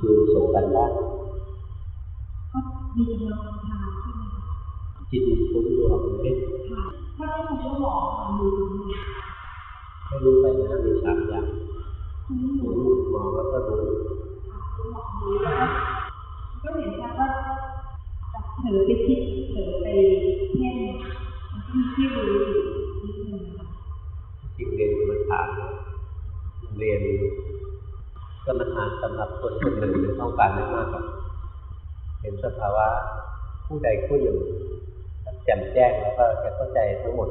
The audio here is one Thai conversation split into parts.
จูนส่งกันบ้างก็มีกำลังทำทานใช่ไหมคะจิตมันฟุ้งดูออกไหมค่ะถ้าที่ผมก็บอกค่ะอยู่ตรงนี้ให้รู้ไปนะมีสามอย่างคุณหนูรู้มองแล้วก็รู้ค่ะคุณหมอรู้แล้วก็เห็นชัดว่าจากเผลอไปคิดเผลอไปเพ่งมันก็มีที่รู้อยู่นิดนึงค่ะจริงเรียนกรรมฐานเนี่ยเรียน กรรมฐานสำหรับคนคนหนึ่งหรือต้องการไม่มากหรอกเห็นสภาวะผู้ใดผู้หนึ่งแจ่มแจ้งแล้วก็จะเข้าใจทั้งหมด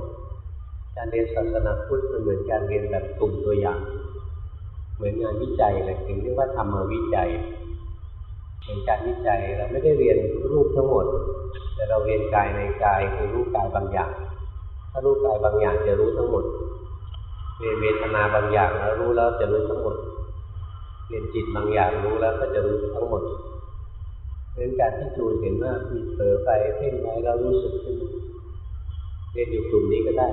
การเรียนศาสนาพุทธมันเหมือนการเรียนแบบกลุ่มตัวอย่าง เหมือนงานวิจัยเลยถึงเรียกว่าธรรมวิจัยเหมือนการวิจัยเราไม่ได้เรียนรูปทั้งหมด แต่เราเรียนกายในกายคือรู้กายบางอย่าง ถ้ารู้กายบางอย่างจะรู้ทั้งหมดเรียนเวทนาบางอย่างแล้วรู้แล้วจะรู้ทั้งหมด เรียนจิตบางอย่างรู้แล้วก็จะรู้ทั้งหมดเพราะฉะนั้นการที่จูนเห็นว่ามีเผลอไปเพ่งไว้แล้วรู้สึกขึ้นเรียนอยู่กลุ่มนี้ก็ได้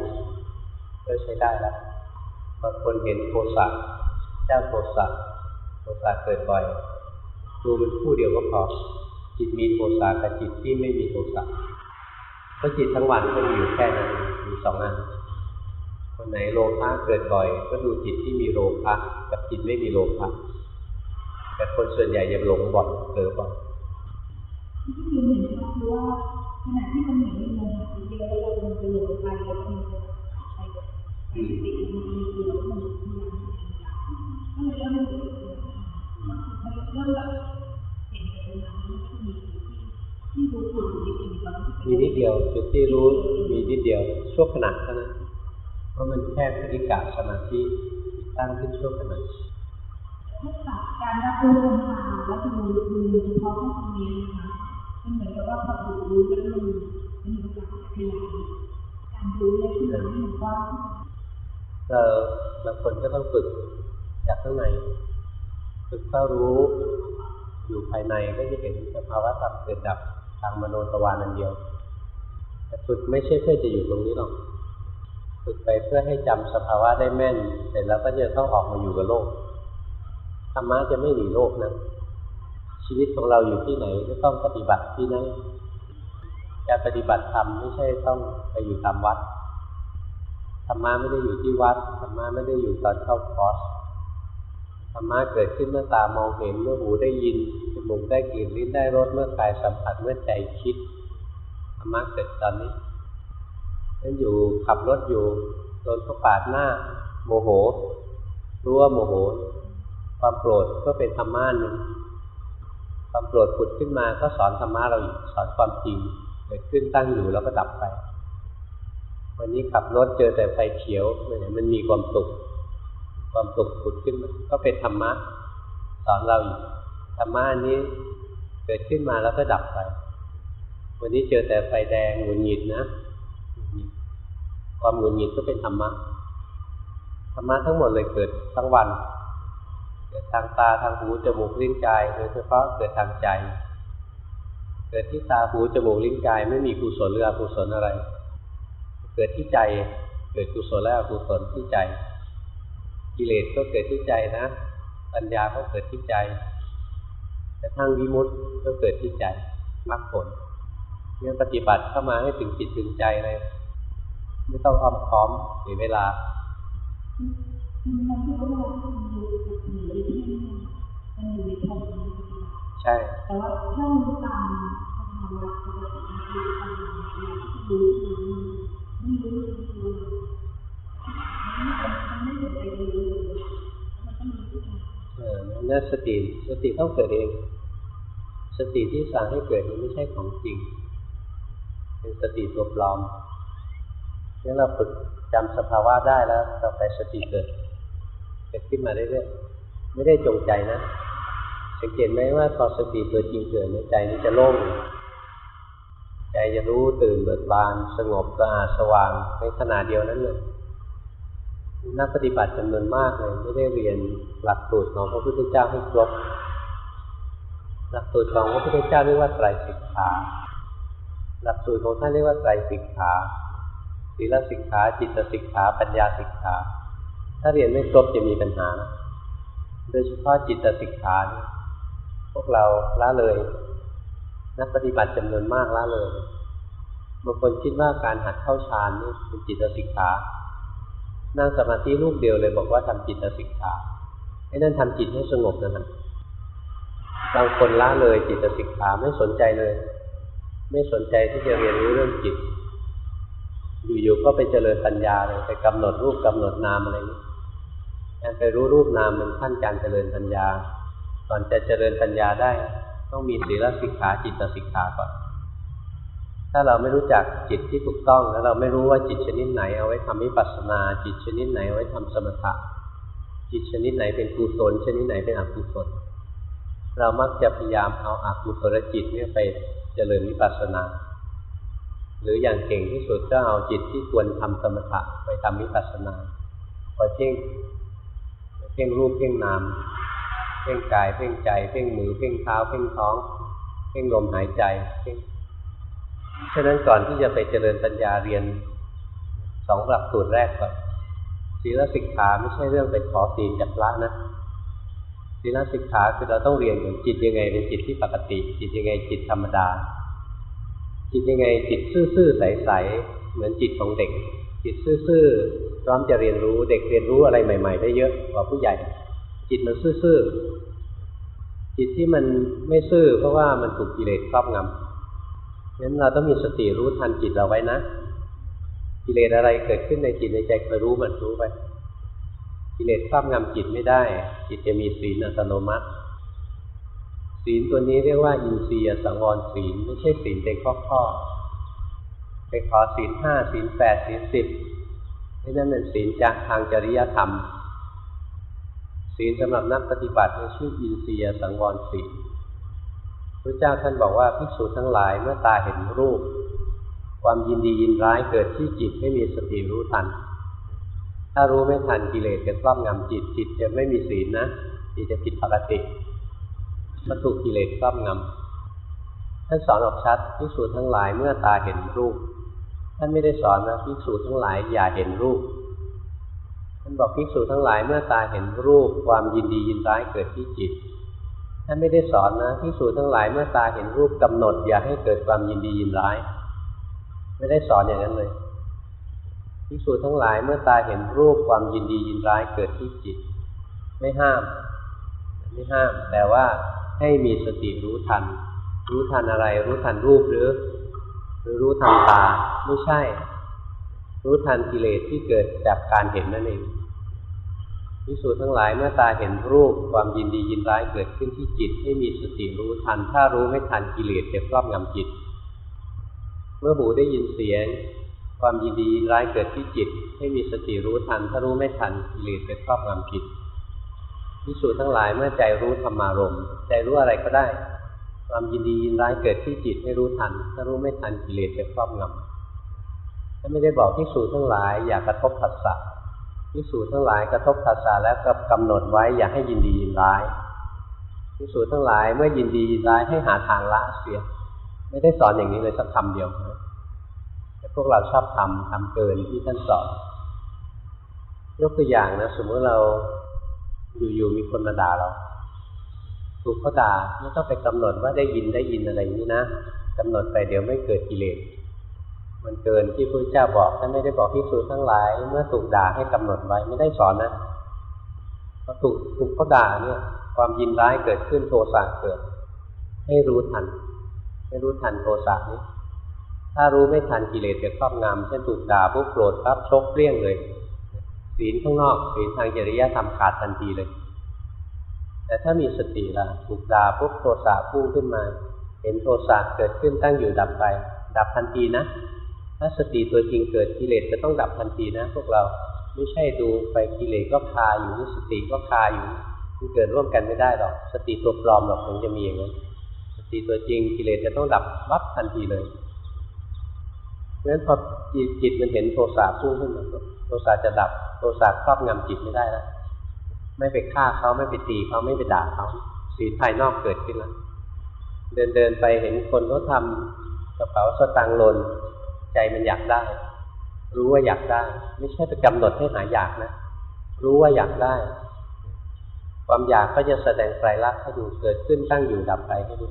ก็ใช้ได้แล้วบางคนเห็นโทสะเจ้าโทสะโทสะเกิดบ่อยดูมันคู่เดียวก็พอจิตมีโทสะกับจิตที่ไม่มีโทสะเพราะจิตทั้งวันก็มีอยู่แค่นั้นมีสองอันคนไหนโลภะเกิดบ่อย ก็ดูจิตที่มีโลภะกับจิตไม่มีโลภะ แต่คนส่วนใหญ่จะหลงบ่อยเผลอบ่อยที่ที่เห็นชัดคือว่าขณะที่มันเหมือนมีโมหะเยอะแล้วเรามันจะหลงไปแล้วก็มีโมหะไปไปติมันมีเดียวมันพยายามก็เลยเริ่มรู้สึกมันเริ่มแบบเห็นเป็นแบบนี้ที่ที่รู้สึกจริงๆตอนที่มีนิดเดียวจุดที่รู้มีนิดเดียวชั่วขณะเท่านั้นเพราะมันแค่พฤติกาสมาธิตั้งขึ้นชั่วขณะ ทักษะการรับรู้ลมหายแล้วดูดูเฉพาะแค่ตรงนี้นะคะมันเหมือนกับว่าพอดูรู้แล้วมันมันมีโอกาสขยายการรู้เนี่ยที่มันให้มันกว้าเราบางคนก็ต้องฝึกจากข้างในฝึกเข้ารู้ อยู่ภายในก็จะเห็นสภาวะธรรมเกิดดับทางมโนทวานันเดียว แต่ฝึกไม่ใช่เพื่อจะอยู่ตรงนี้หรอกฝึกไปเพื่อให้จำสภาวะได้แม่น เสร็จแล้วก็จะต้องออกมาอยู่กับโลก ธรรมะจะไม่หนีโลกนะ ชีวิตของเราอยู่ที่ไหนก็ต้องปฏิบัติที่นั่นการปฏิบัติธรรมไม่ใช่ต้องไปอยู่ตามวัดธรรมะไม่ได้อยู่ที่วัดธรรมะไม่ได้อยู่ตอนเข้าคอร์สธรรมะเกิดขึ้นเมื่อตามองเห็นเมื่อหูได้ยินจมูกได้กลิ่นลิ้นได้รสเมื่อกายสัมผัสเมื่อใจคิดธรรมะเกิดตอนนี้นั่นอยู่ขับรถอยู่โดนเขาปาดหน้า โมโห รู้ว่าโมโห ความโกรธก็เป็นธรรมะหนึ่งความโกรธผุดขึ้นมาก็สอนธรรมะเราอีกสอนความจริงเกิดขึ้นตั้งอยู่แล้วก็ดับไป วันนี้ขับรถเจอแต่ไฟเขียวเนี่ยมันมีความสุขความสุขผุดขึ้นมาก็เป็นธรรมะสอนเราอีกธรรมะนี้เกิดขึ้นมาแล้วก็ดับไป วันนี้เจอแต่ไฟแดงหงุดหงิดนะ ความหงุดหงิดก็เป็นธรรมะธรรมะทั้งหมดเลยเกิดทั้งวัน เกิดทางตาทางหูจมูกลิ้นกายโดยเฉพาะเกิดทางใจ เกิดที่ตาหูจมูกลิ้นกาย ไม่มีกุศลหรืออกุศลอะไร เกิดที่ใจเกิดกุศลและอกุศลที่ใจ กิเลสก็เกิดที่ใจนะ ปัญญาก็เกิดที่ใจกระทั่งวิมุตติก็เกิดที่ใจมรรคผลเนี่ยปฏิบัติเข้ามาให้ถึงจิตถึงใจเลย ไม่ต้องอ้อมค้อมเสียเวลา มันอยู่ในธรรมใช่ แต่ว่าถ้ารู้ตามสภาวะปกติมันคือตามอย่างที่รู้มันไม่รู้รู้มันไม่สนใจรู้มันต้องมีที่ทำเออนั่นสติสติต้องเกิดเอง สติที่สั่งให้เกิดมันไม่ใช่ของจริง เป็นสติตัวปลอมงั้นเราฝึกจำสภาวะได้แล้ว ต่อไปสติเกิดเกิดขึ้นมาเรื่อยๆไม่ได้จงใจนะ สังเกตไหมว่าพอสติตัวจริงเกิดในใจนี้จะโล่งใจจะรู้ตื่นเบิกบาน สงบสะอาดสว่างในขณะเดียวนั้นเลยนักปฏิบัติจำนวนมากเลยไม่ได้เรียนหลักสูตรของพระพุทธเจ้าให้ครบหลักสูตรของพระพุทธเจ้าเรียกว่าไตรสิกขาหลักสูตรของท่านเรียกว่าไตรสิกขาศีลสิกขา จิตสิกขา ปัญญาสิกขา ถ้าเรียนไม่ครบจะมีปัญหา โดยเฉพาะจิตสิกขาเนี่ย พวกเราละเลย นักปฏิบัติจำนวนมากละเลยบางคนคิดว่าการหัดเข้าฌานนี่เป็นจิตสิกขานั่งสมาธิรูปเดียวเลยบอกว่าทำจิตสิกขาไอ้นั่นทำจิตให้สงบนะฮะบางคนละเลยจิตสิกขาไม่สนใจเลย ไม่สนใจที่จะเรียนรู้เรื่องจิต อยู่ๆก็ไปเจริญปัญญาเลยไปกำหนดรูปกำหนดนามอะไรนี้การไปรู้รูปนามเป็นขั้นการเจริญปัญญา ก่อนจะเจริญปัญญาได้ ต้องมีศีลสิกขาจิตสิกขาก่อน ถ้าเราไม่รู้จักจิตที่ถูกต้องแล้วเราไม่รู้ว่าจิตชนิดไหนเอาไว้ทำวิปัสสนา จิตชนิดไหนเอาไว้ทำสมถะ จิตชนิดไหนเป็นกุศลชนิดไหนเป็นอกุศลเรามักจะพยายามเอาอกุศลจิตเนี่ยไปเจริญวิปัสสนา หรืออย่างเก่งที่สุดก็เอาจิตที่ควรทำสมถะไปทำวิปัสสนาพอเพ่งเพ่งรูปเพ่งนาม เพ่งกายเพ่งใจเพ่งมือเพ่งเท้าเพ่งท้องเพ่งลมหายใจเพ่งฉะนั้นก่อนที่จะไปเจริญปัญญาเรียนสองหลักสูตรแรกก่อนศีลสิกขาไม่ใช่เรื่องไปขอศีลจากพระนะศีลสิกขาคือเราต้องเรียนอย่างจิตยังไงเป็นจิตที่ปกติ จิตยังไงจิตธรรมดา จิตยังไงจิตซื่อๆใสๆเหมือนจิตของเด็ก จิตซื่อๆพร้อมจะเรียนรู้เด็กเรียนรู้อะไรใหม่ ๆ ได้เยอะกว่าผู้ใหญ่ จิตมันซื่อๆจิตที่มันไม่ซื่อเพราะว่ามันถูกกิเลสครอบงำงั้นเราต้องมีสติรู้ทันจิตเราไว้นะ กิเลสอะไรเกิดขึ้นในจิตในใจคอยรู้มันรู้ไปกิเลสครอบงำจิตไม่ได้ จิตจะมีศีลอัตโนมัติ ศีลตัวนี้เรียกว่าอินทรียสังวรศีลไม่ใช่ศีลเป็นข้อข้อไปขอศีลห้าศีลแปดศีลสิบนั่นเป็นศีลจากทางจริยธรรม ศีลสำหรับนักปฏิบัติชื่ออินทรียสังวรศีลพระเจ้าท่านบอกว่าภิกษุทั้งหลายเมื่อตาเห็นรูป ความยินดียินร้ายเกิดที่จิตไม่มีสติรู้ทัน ถ้ารู้ไม่ทันกิเลสจะครอบงำจิตจิตจะไม่มีศีลนะจิตจะผิดปกติมาถูกกิเลสครอบงำท่านสอนออกชัดภิกษุทั้งหลายเมื่อตาเห็นรูป ท่านไม่ได้สอนนะภิกษุทั้งหลายอย่าเห็นรูป ท่านบอกภิกษุทั้งหลายเมื่อตาเห็นรูปความยินดียินร้ายเกิดที่จิตท่านไม่ได้สอนนะภิกษุทั้งหลายเมื่อตาเห็นรูปกำหนด อย่าให้เกิดความยินดียินร้าย ไม่ได้สอนอย่างนั้นเลยภิกษุทั้งหลายเมื่อตาเห็นรูปความยินดียินร้ายเกิดที่จิต ไม่ห้าม ไม่ห้าม แต่ว่าให้มีสติรู้ทัน รู้ทันอะไร รู้ทันรูปหรือ หรือรู้ทันตาไม่ใช่ รู้ทันกิเลสที่เกิดจากการเห็นนั่นเองภิกษุทั้งหลายเมื่อตาเห็นรูปความยินดียินร้ายเกิดขึ้นที่จิตให้มีสติรู้ทัน ถ้ารู้ไม่ทันกิเลสจะครอบงำจิต เมื่อหูได้ยินเสียง ความยินดีร้ายเกิดที่จิต ให้มีสติรู้ทัน ถ้ารู้ไม่ทันกิเลสจะครอบงำจิตพิสูจน์ทั้งหลายเมื่อใจรู้ธรรมารมใจรู้อะไรก็ได้ ความยินดียินร้ายเกิดที่จิตให้รู้ทัน ถ้ารู้ไม่ทันกิเลสจะครอบงำ ถ้าไม่ได้บอกพิสูทั้งหลาย อย่ากระทบผัสสะพิสูทั้งหลายกระทบผัสสะแล้วก็กำหนดไว้อย่าให้ยินดียินร้ายพิสูทั้งหลายเมื่อยินดียินร้ายให้หาทางละเสีย ไม่ได้สอนอย่างนี้เลยสักคำเดียวนะแต่พวกเราชอบทำทำเกินที่ท่านสอนยกตัวอย่างนะสมมติเราอยู่ๆมีคนมาด่าเราถูกเขาด่าไม่ต้องไปกำหนดว่าได้ยินได้ยินอะไรนี้นะกำหนดไปเดี๋ยวไม่เกิดกิเลส มันเกินที่พระเจ้าบอกท่านไม่ได้บอกพิสูจทั้งหลาย เมื่อถูกด่าให้กำหนดไว้ไม่ได้สอนนะพอถูกถูกเขาด่าเนี่ย ความยินร้ายเกิดขึ้นโทสะเกิด ให้รู้ทัน ให้รู้ทันโทสะนี้ ถ้ารู้ไม่ทันกิเลสจะครอบงำเช่นถูกด่าปุ๊บโกรธปั๊บชกเปรี้ยงเลยศีลข้างนอกศีลทางจริยธรรมขาดทันทีเลย แต่ถ้ามีสติละถูกด่าปุ๊บโทสะพุ่งขึ้นมา เห็นโทสะเกิดขึ้นตั้งอยู่ดับไป ดับทันทีนะ ถ้าสติตัวจริงเกิดกิเลสจะต้องดับทันทีนะ พวกเราไม่ใช่ดูไปกิเลสก็คาอยู่สติก็คาอยู่มันเกิดร่วมกันไม่ได้หรอกสติตัวปลอมหรอกถึงจะมีอย่างนั้นสติตัวจริงกิเลสจะต้องดับวับทันทีเลยเพราะฉะนั้นพอจิตมันเห็นโทสะพุ่งขึ้นมาโทสะจะดับโทสะครอบงำจิตไม่ได้แล้วไม่ไปฆ่าเขาไม่ไปตีเขาไม่ไปด่าเขาสีภายนอกเกิดขึ้นแล้วเดินเดินไปเห็นคนเขาทากระเป๋าสตางค์หล่น ใจมันอยากได้ รู้ว่าอยากได้ ไม่ใช่ไปกำหนดให้หาอยากนะ รู้ว่าอยากได้ ความอยากก็จะแสดงไตรลักษณ์ให้ดูเกิดขึ้นตั้งอยู่ดับไปให้ดู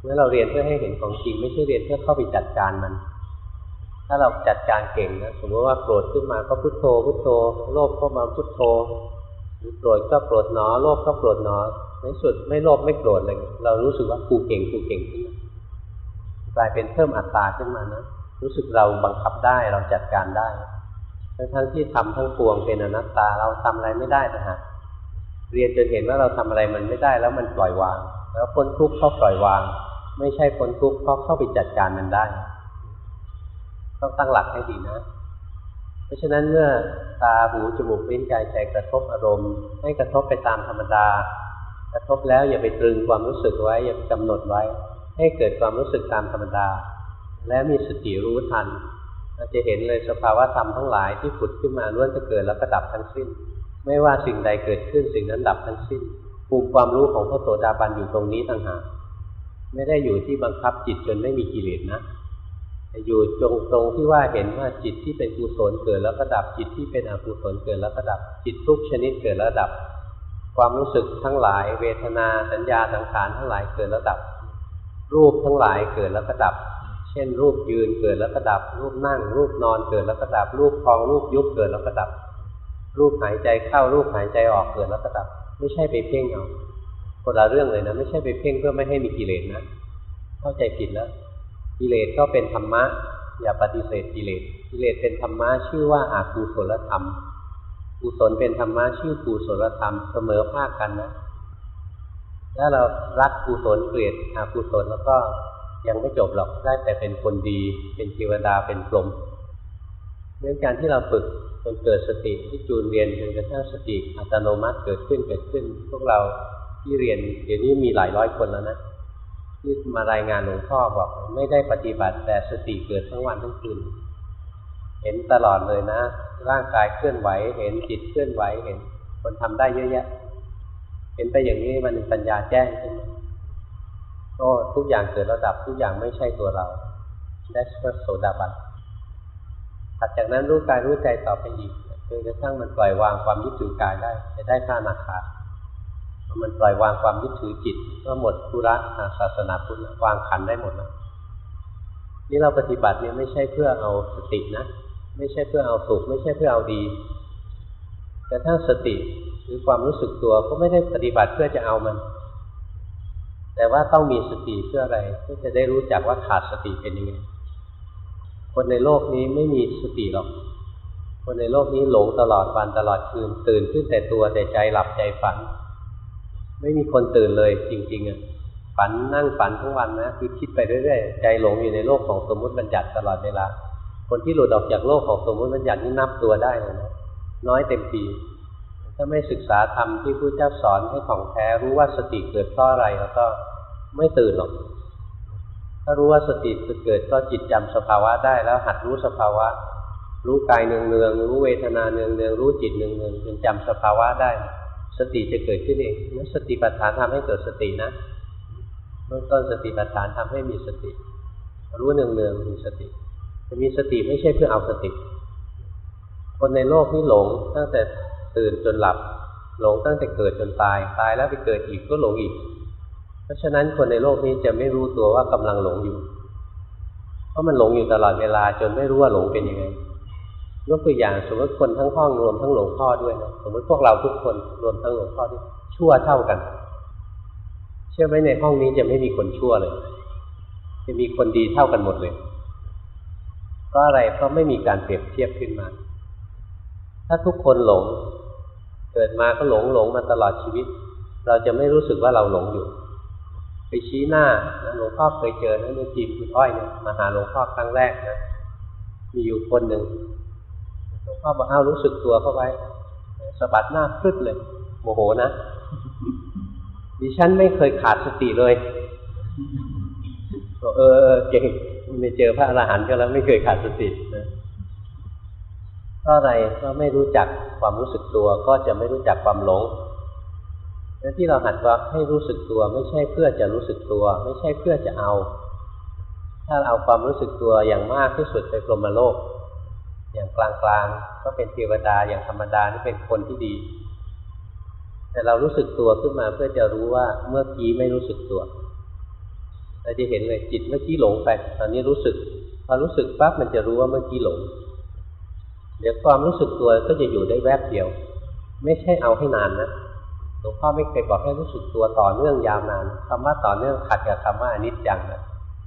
เมื่อเราเรียนเพื่อให้เห็นของจริง ไม่ใช่เรียนเพื่อเข้าไปจัดการมัน ถ้าเราจัดการเก่งนะสมมติว่าโกรธขึ้นมาก็พุโทโธ พุโทโธ โลภก็มาพุโทโธหรือโกรธก็โกรธหนอ โลภก็โกรธหนอในสุดไม่โลภไม่โกรธเลย เรารู้สึกว่ากูเก่งกูเก่งขึ้น กลายเป็นเพิ่มอัตตาขึ้นมานะรู้สึกเราบังคับได้เราจัดการได้ ทั้งทั้งที่ทำทั้งปวงเป็นอนัตตาเราทำอะไรไม่ได้นะฮะเรียนจนเห็นว่าเราทำอะไรมันไม่ได้แล้วมันปล่อยวาง แล้วพ้นทุกข์ก็ปล่อยวาง ไม่ใช่พ้นทุกข์เพราะเข้าไปจัดการมันได้ ต้องตั้งหลักให้ดีนะ เพราะฉะนั้นเมื่อตาหูจมูกลิ้นกายใจกระทบอารมณ์ ให้กระทบไปตามธรรมดากระทบแล้วอย่าไปตรึงความรู้สึกไว้อย่าไปกำหนดไว้ ให้เกิดความรู้สึกตามธรรมดา และมีสติรู้ทันเราจะเห็นเลยสภาวะธรรมทั้งหลายที่ผุดขึ้นมาล้วนจะเกิดแล้วก็ดับทั้งสิ้น ไม่ว่าสิ่งใดเกิดขึ้นสิ่งนั้นดับทั้งสิ้นภูมิความรู้ของพระโสดาบันอยู่ตรงนี้ต่างหากไม่ได้อยู่ที่บังคับจิตจนไม่มีกิเลสนะแต่อยู่ตรงตรงที่ว่าเห็นว่าจิตที่เป็นกุศลเกิดแล้วก็ดับจิตที่เป็นอกุศลเกิดแล้วก็ดับจิตทุกชนิดเกิดแล้วดับ ความรู้สึกทั้งหลาย เวทนาสัญญาสังขารทั้งหลายเกิดแล้วดับ รูปทั้งหลายเกิดแล้วก็ดับ เช่น รูปยืนเกิดแล้วก็ดับ รูปนั่ง รูปนอนเกิดแล้วก็ดับ รูปพองรูปยุบเกิดแล้วก็ดับ รูปหายใจเข้ารูปหายใจออกเกิดแล้วก็ดับ ไม่ใช่ไปเพ่งเอาคนละเรื่องเลยนะ ไม่ใช่ไปเพ่งเพื่อไม่ให้มีกิเลสนะเข้าใจผิดแล้วกิเลสก็เป็นธรรมะ อย่าปฏิเสธกิเลสกิเลสเป็นธรรมะชื่อว่าอากูศลธรรมกุศลเป็นธรรมะชื่อกุศลธรรมเสมอภาคกันนะ ถ้าเรารักกุศลเกลียดอากุศลแล้วก็ยังไม่จบหรอกได้แต่เป็นคนดี เป็นเทวดาเป็นพรหมเรื่องการที่เราฝึกจนเกิดสติที่จูนเรียนจนกระทั่งสติอัตโนมัติเกิดขึ้นเกิดขึ้น พวกเราที่เรียนเดี๋ยวนี้มีหลายร้อยคนแล้วนะที่มารายงานหลวงพ่อบอกไม่ได้ปฏิบัติแต่สติเกิดทั้งวันทั้งคืนเห็นตลอดเลยนะ ร่างกายเคลื่อนไหว เห็นจิตเคลื่อนไหวเห็น คนทำได้เยอะแยะ เห็นไปอย่างนี้มันปัญญาแจ้งขึ้นก็ทุกอย่างเกิดระดับทุกอย่างไม่ใช่ตัวเราได้พระโสดาบันถัดจากนั้นรู้กายรู้ใจต่อไปอีกจนกระทั่งมันปล่อยวางความยึดถือกายได้ จะได้ข้านาคามันปล่อยวางความยึดถือจิตก็หมดธุระทางศาสนาพุทธวางขันได้หมดแล้วนี่เราปฏิบัติเนี่ยไม่ใช่เพื่อเอาสตินะ ไม่ใช่เพื่อเอาสุขไม่ใช่เพื่อเอาดี แต่ถ้าสติ หรือความรู้สึกตัวก็ไม่ได้ปฏิบัติเพื่อจะเอามัน แต่ว่าต้องมีสติเพื่ออะไรเพื่อจะได้รู้จักว่าขาดสติเป็นยังไงคนในโลกนี้ไม่มีสติหรอก คนในโลกนี้หลงตลอดวันตลอดคืน ตื่นขึ้นแต่ตัวแต่ใจหลับใจฝัน ไม่มีคนตื่นเลยจริงๆอะฝันนั่งฝันทั้งวันนะคือคิดไปเรื่อยๆใจหลงอยู่ในโลกของสมมติบัญญัติตลอดเวลาคนที่หลุดออกจากโลกของสมมติบัญญัตินี่นับตัวได้เลยนะน้อยเต็มปีาไม่ศึกษาธรรมที่พระเจ้าสอนให้ของแท้รู้ว่าสติเกิดเพราะอะไรแล้วก็ไม่ตื่นหรอก ถ้ารู้ว่าสติเกิดก็จิตจำสภาวะได้แล้วหัดรู้สภาวะ รู้กายเนืองเนืองรู้เวทนาเนืองเนืองรู้จิตเนืองเนืองจนจำสภาวะได้ สติจะเกิดขึ้นเองนั่นสติปัฏฐานทำให้เกิดสตินะเบื้องต้นสติปัฏฐานทำให้มีสติ รู้เนืองเนืองมีสติ จะมีสติไม่ใช่เพื่อเอาสติ คนในโลกนี้หลงตั้งแต่ ตื่นจนหลับ หลงตั้งแต่เกิดจนตาย ตายแล้วไปเกิดอีกก็หลงอีก เพราะฉะนั้นคนในโลกนี้จะไม่รู้ตัวว่ากำลังหลงอยู่ เพราะมันหลงอยู่ตลอดเวลาจนไม่รู้ว่าหลงเป็นยังไงยกตัวอย่างสมมติคนทั้งห้องรวมทั้งหลวงพ่อด้วยนะสมมติพวกเราทุกคนรวมทั้งหลวงพ่อที่ชั่วเท่ากัน เชื่อไหมในห้องนี้จะไม่มีคนชั่วเลย จะมีคนดีเท่ากันหมดเลยเพราะอะไรเพราะไม่มีการเปรียบเทียบขึ้นมา ถ้าทุกคนหลง เกิดมาก็หลงหลงมาตลอดชีวิต เราจะไม่รู้สึกว่าเราหลงอยู่ ไปชี้หน้าหลวงพ่อเคยเจอนะในทีมคุณอ้อยเนี่ยมาหาหลวงพ่อครั้งแรกนะมีอยู่คนหนึ่งหลวงพ่อบอกเอารู้สึกตัวเข้าไว้สะบัดหน้าพลึดเลย โมโหนะดิฉันไม่เคยขาดสติเลยเออเก่งไม่เจอพระอรหันต์ก็แล้วไม่เคยขาดสตินะ เพราะอะไรก็ไม่รู้จักความรู้สึกตัวก็จะไม่รู้จักความหลงและที่เราหัดว่าให้รู้สึกตัว ไม่ใช่เพื่อจะรู้สึกตัว ไม่ใช่เพื่อจะเอา ถ้าเอาความรู้สึกตัวอย่างมากที่สุดไปกรมโลก อย่างกลางๆก็เป็นเทวดาอย่างธรรมดานี่เป็นคนที่ดี แต่เรารู้สึกตัวขึ้นมาเพื่อจะรู้ว่าเมื่อกี้ไม่รู้สึกตัวเราจะเห็นเลยจิตเมื่อกี้หลงไปตอนนี้รู้สึกพอรู้สึกปั๊บมันจะรู้ว่าเมื่อกี้หลง เดี๋ยวความรู้สึกตัวก็จะอยู่ได้แวบเดียว ไม่ใช่เอาให้นานนะหลวงพ่อไม่เคยบอกให้รู้สึกตัวต่อเนื่องยาวนานคำว่าต่อเนื่องขัดกับคำว่าอนิจจังนะ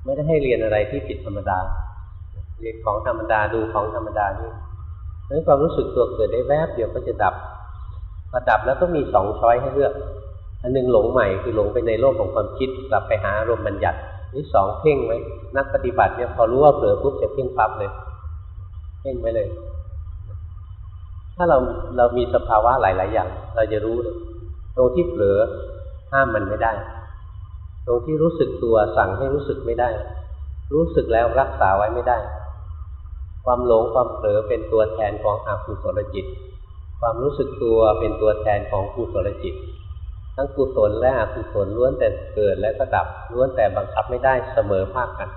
ไม่ได้ให้เรียนอะไรที่ผิดธรรมดา เรียนของธรรมดาดูของธรรมดานี่เพราะความรู้สึกตัวเกิดได้แวบเดียวก็จะดับพอดับแล้วก็มีสองช้อยให้เลือก อันหนึงหลงใหม่คือหลงไปในโลกของความคิดกลับไปหาอารมณ์บัญญัตินี่สองเพ่งไว้นักปฏิบัติเนี่ยพอรู้ว่าเผลอปุ๊บจะเพ่งปั๊บเลย เพ่งไว้เลย ถ้าเราเรามีสภาวะหลาย ๆ อย่าง เราจะรู้เลยตรงที่เผลอห้ามมันไม่ได้ ตรงที่รู้สึกตัวสั่งให้รู้สึกไม่ได้ รู้สึกแล้วรักษาไว้ไม่ได้ ความหลงความเผลอเป็นตัวแทนของอกุศลจิต ความรู้สึกตัวเป็นตัวแทนของกุศลจิต ทั้งกุศลและอกุศลล้วนแต่เกิดและก็ดับล้วนแต่บังคับไม่ได้เสมอภาคกัน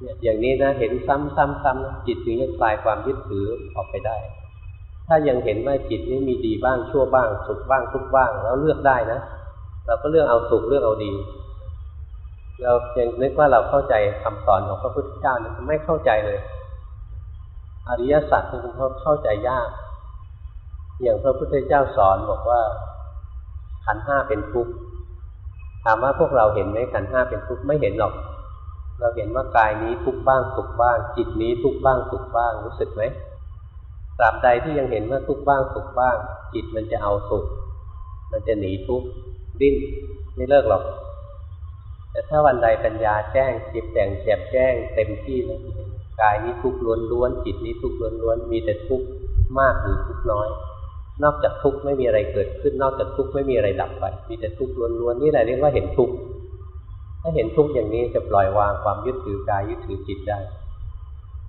เนี่ยอย่างนี้นะเห็นซ้ำๆๆจิตถึงจะคลายความยึดถือออกไปได้ ถ้ายังเห็นว่าจิตนี้มีดีบ้างชั่วบ้าง สุขบ้างทุกบ้าง แล้วเลือกได้นะ เราก็เลือกเอาสุขเลือกเอาดี เรายังนึกว่าเราเข้าใจคำสอนของพระพุทธเจ้านี่ไม่เข้าใจเลย อริยสัจนี่เขาเข้าใจยาก อย่างพระพุทธเจ้าสอนบอกว่า ขันห้าเป็นทุกข์ถามว่าพวกเราเห็นไหมขันห้าเป็นทุกข์ไม่เห็นหรอก เราเห็นว่ากายนี้ทุกข์บ้างสุขบ้าง จิตนี้ทุกข์บ้างสุขบ้างรู้สึกไหม ตราบใดที่ยังเห็นว่าทุกข์บ้างสุขบ้าง จิตมันจะเอาสุข มันจะหนีทุกข์ดิ้นไม่เลิกหรอก แต่ถ้าวันใดปัญญาแจ้งจิตแต่งแจ่มแจ้ง เต็มที่แล้วกายนี้ทุกข์ล้วนๆจิตนี้ทุกข์ล้วนๆมีแต่ทุกข์มากหรือทุกข์น้อย นอกจากทุกข์ไม่มีอะไรเกิดขึ้น นอกจากทุกข์ไม่มีอะไรดับไป มีแต่ทุกข์ล้วนๆนี่แหละเรียกว่าเห็นทุกข์ถ้าเห็นทุกข์อย่างนี้จะปล่อยวางความยึดถือกายยึดถือจิตได้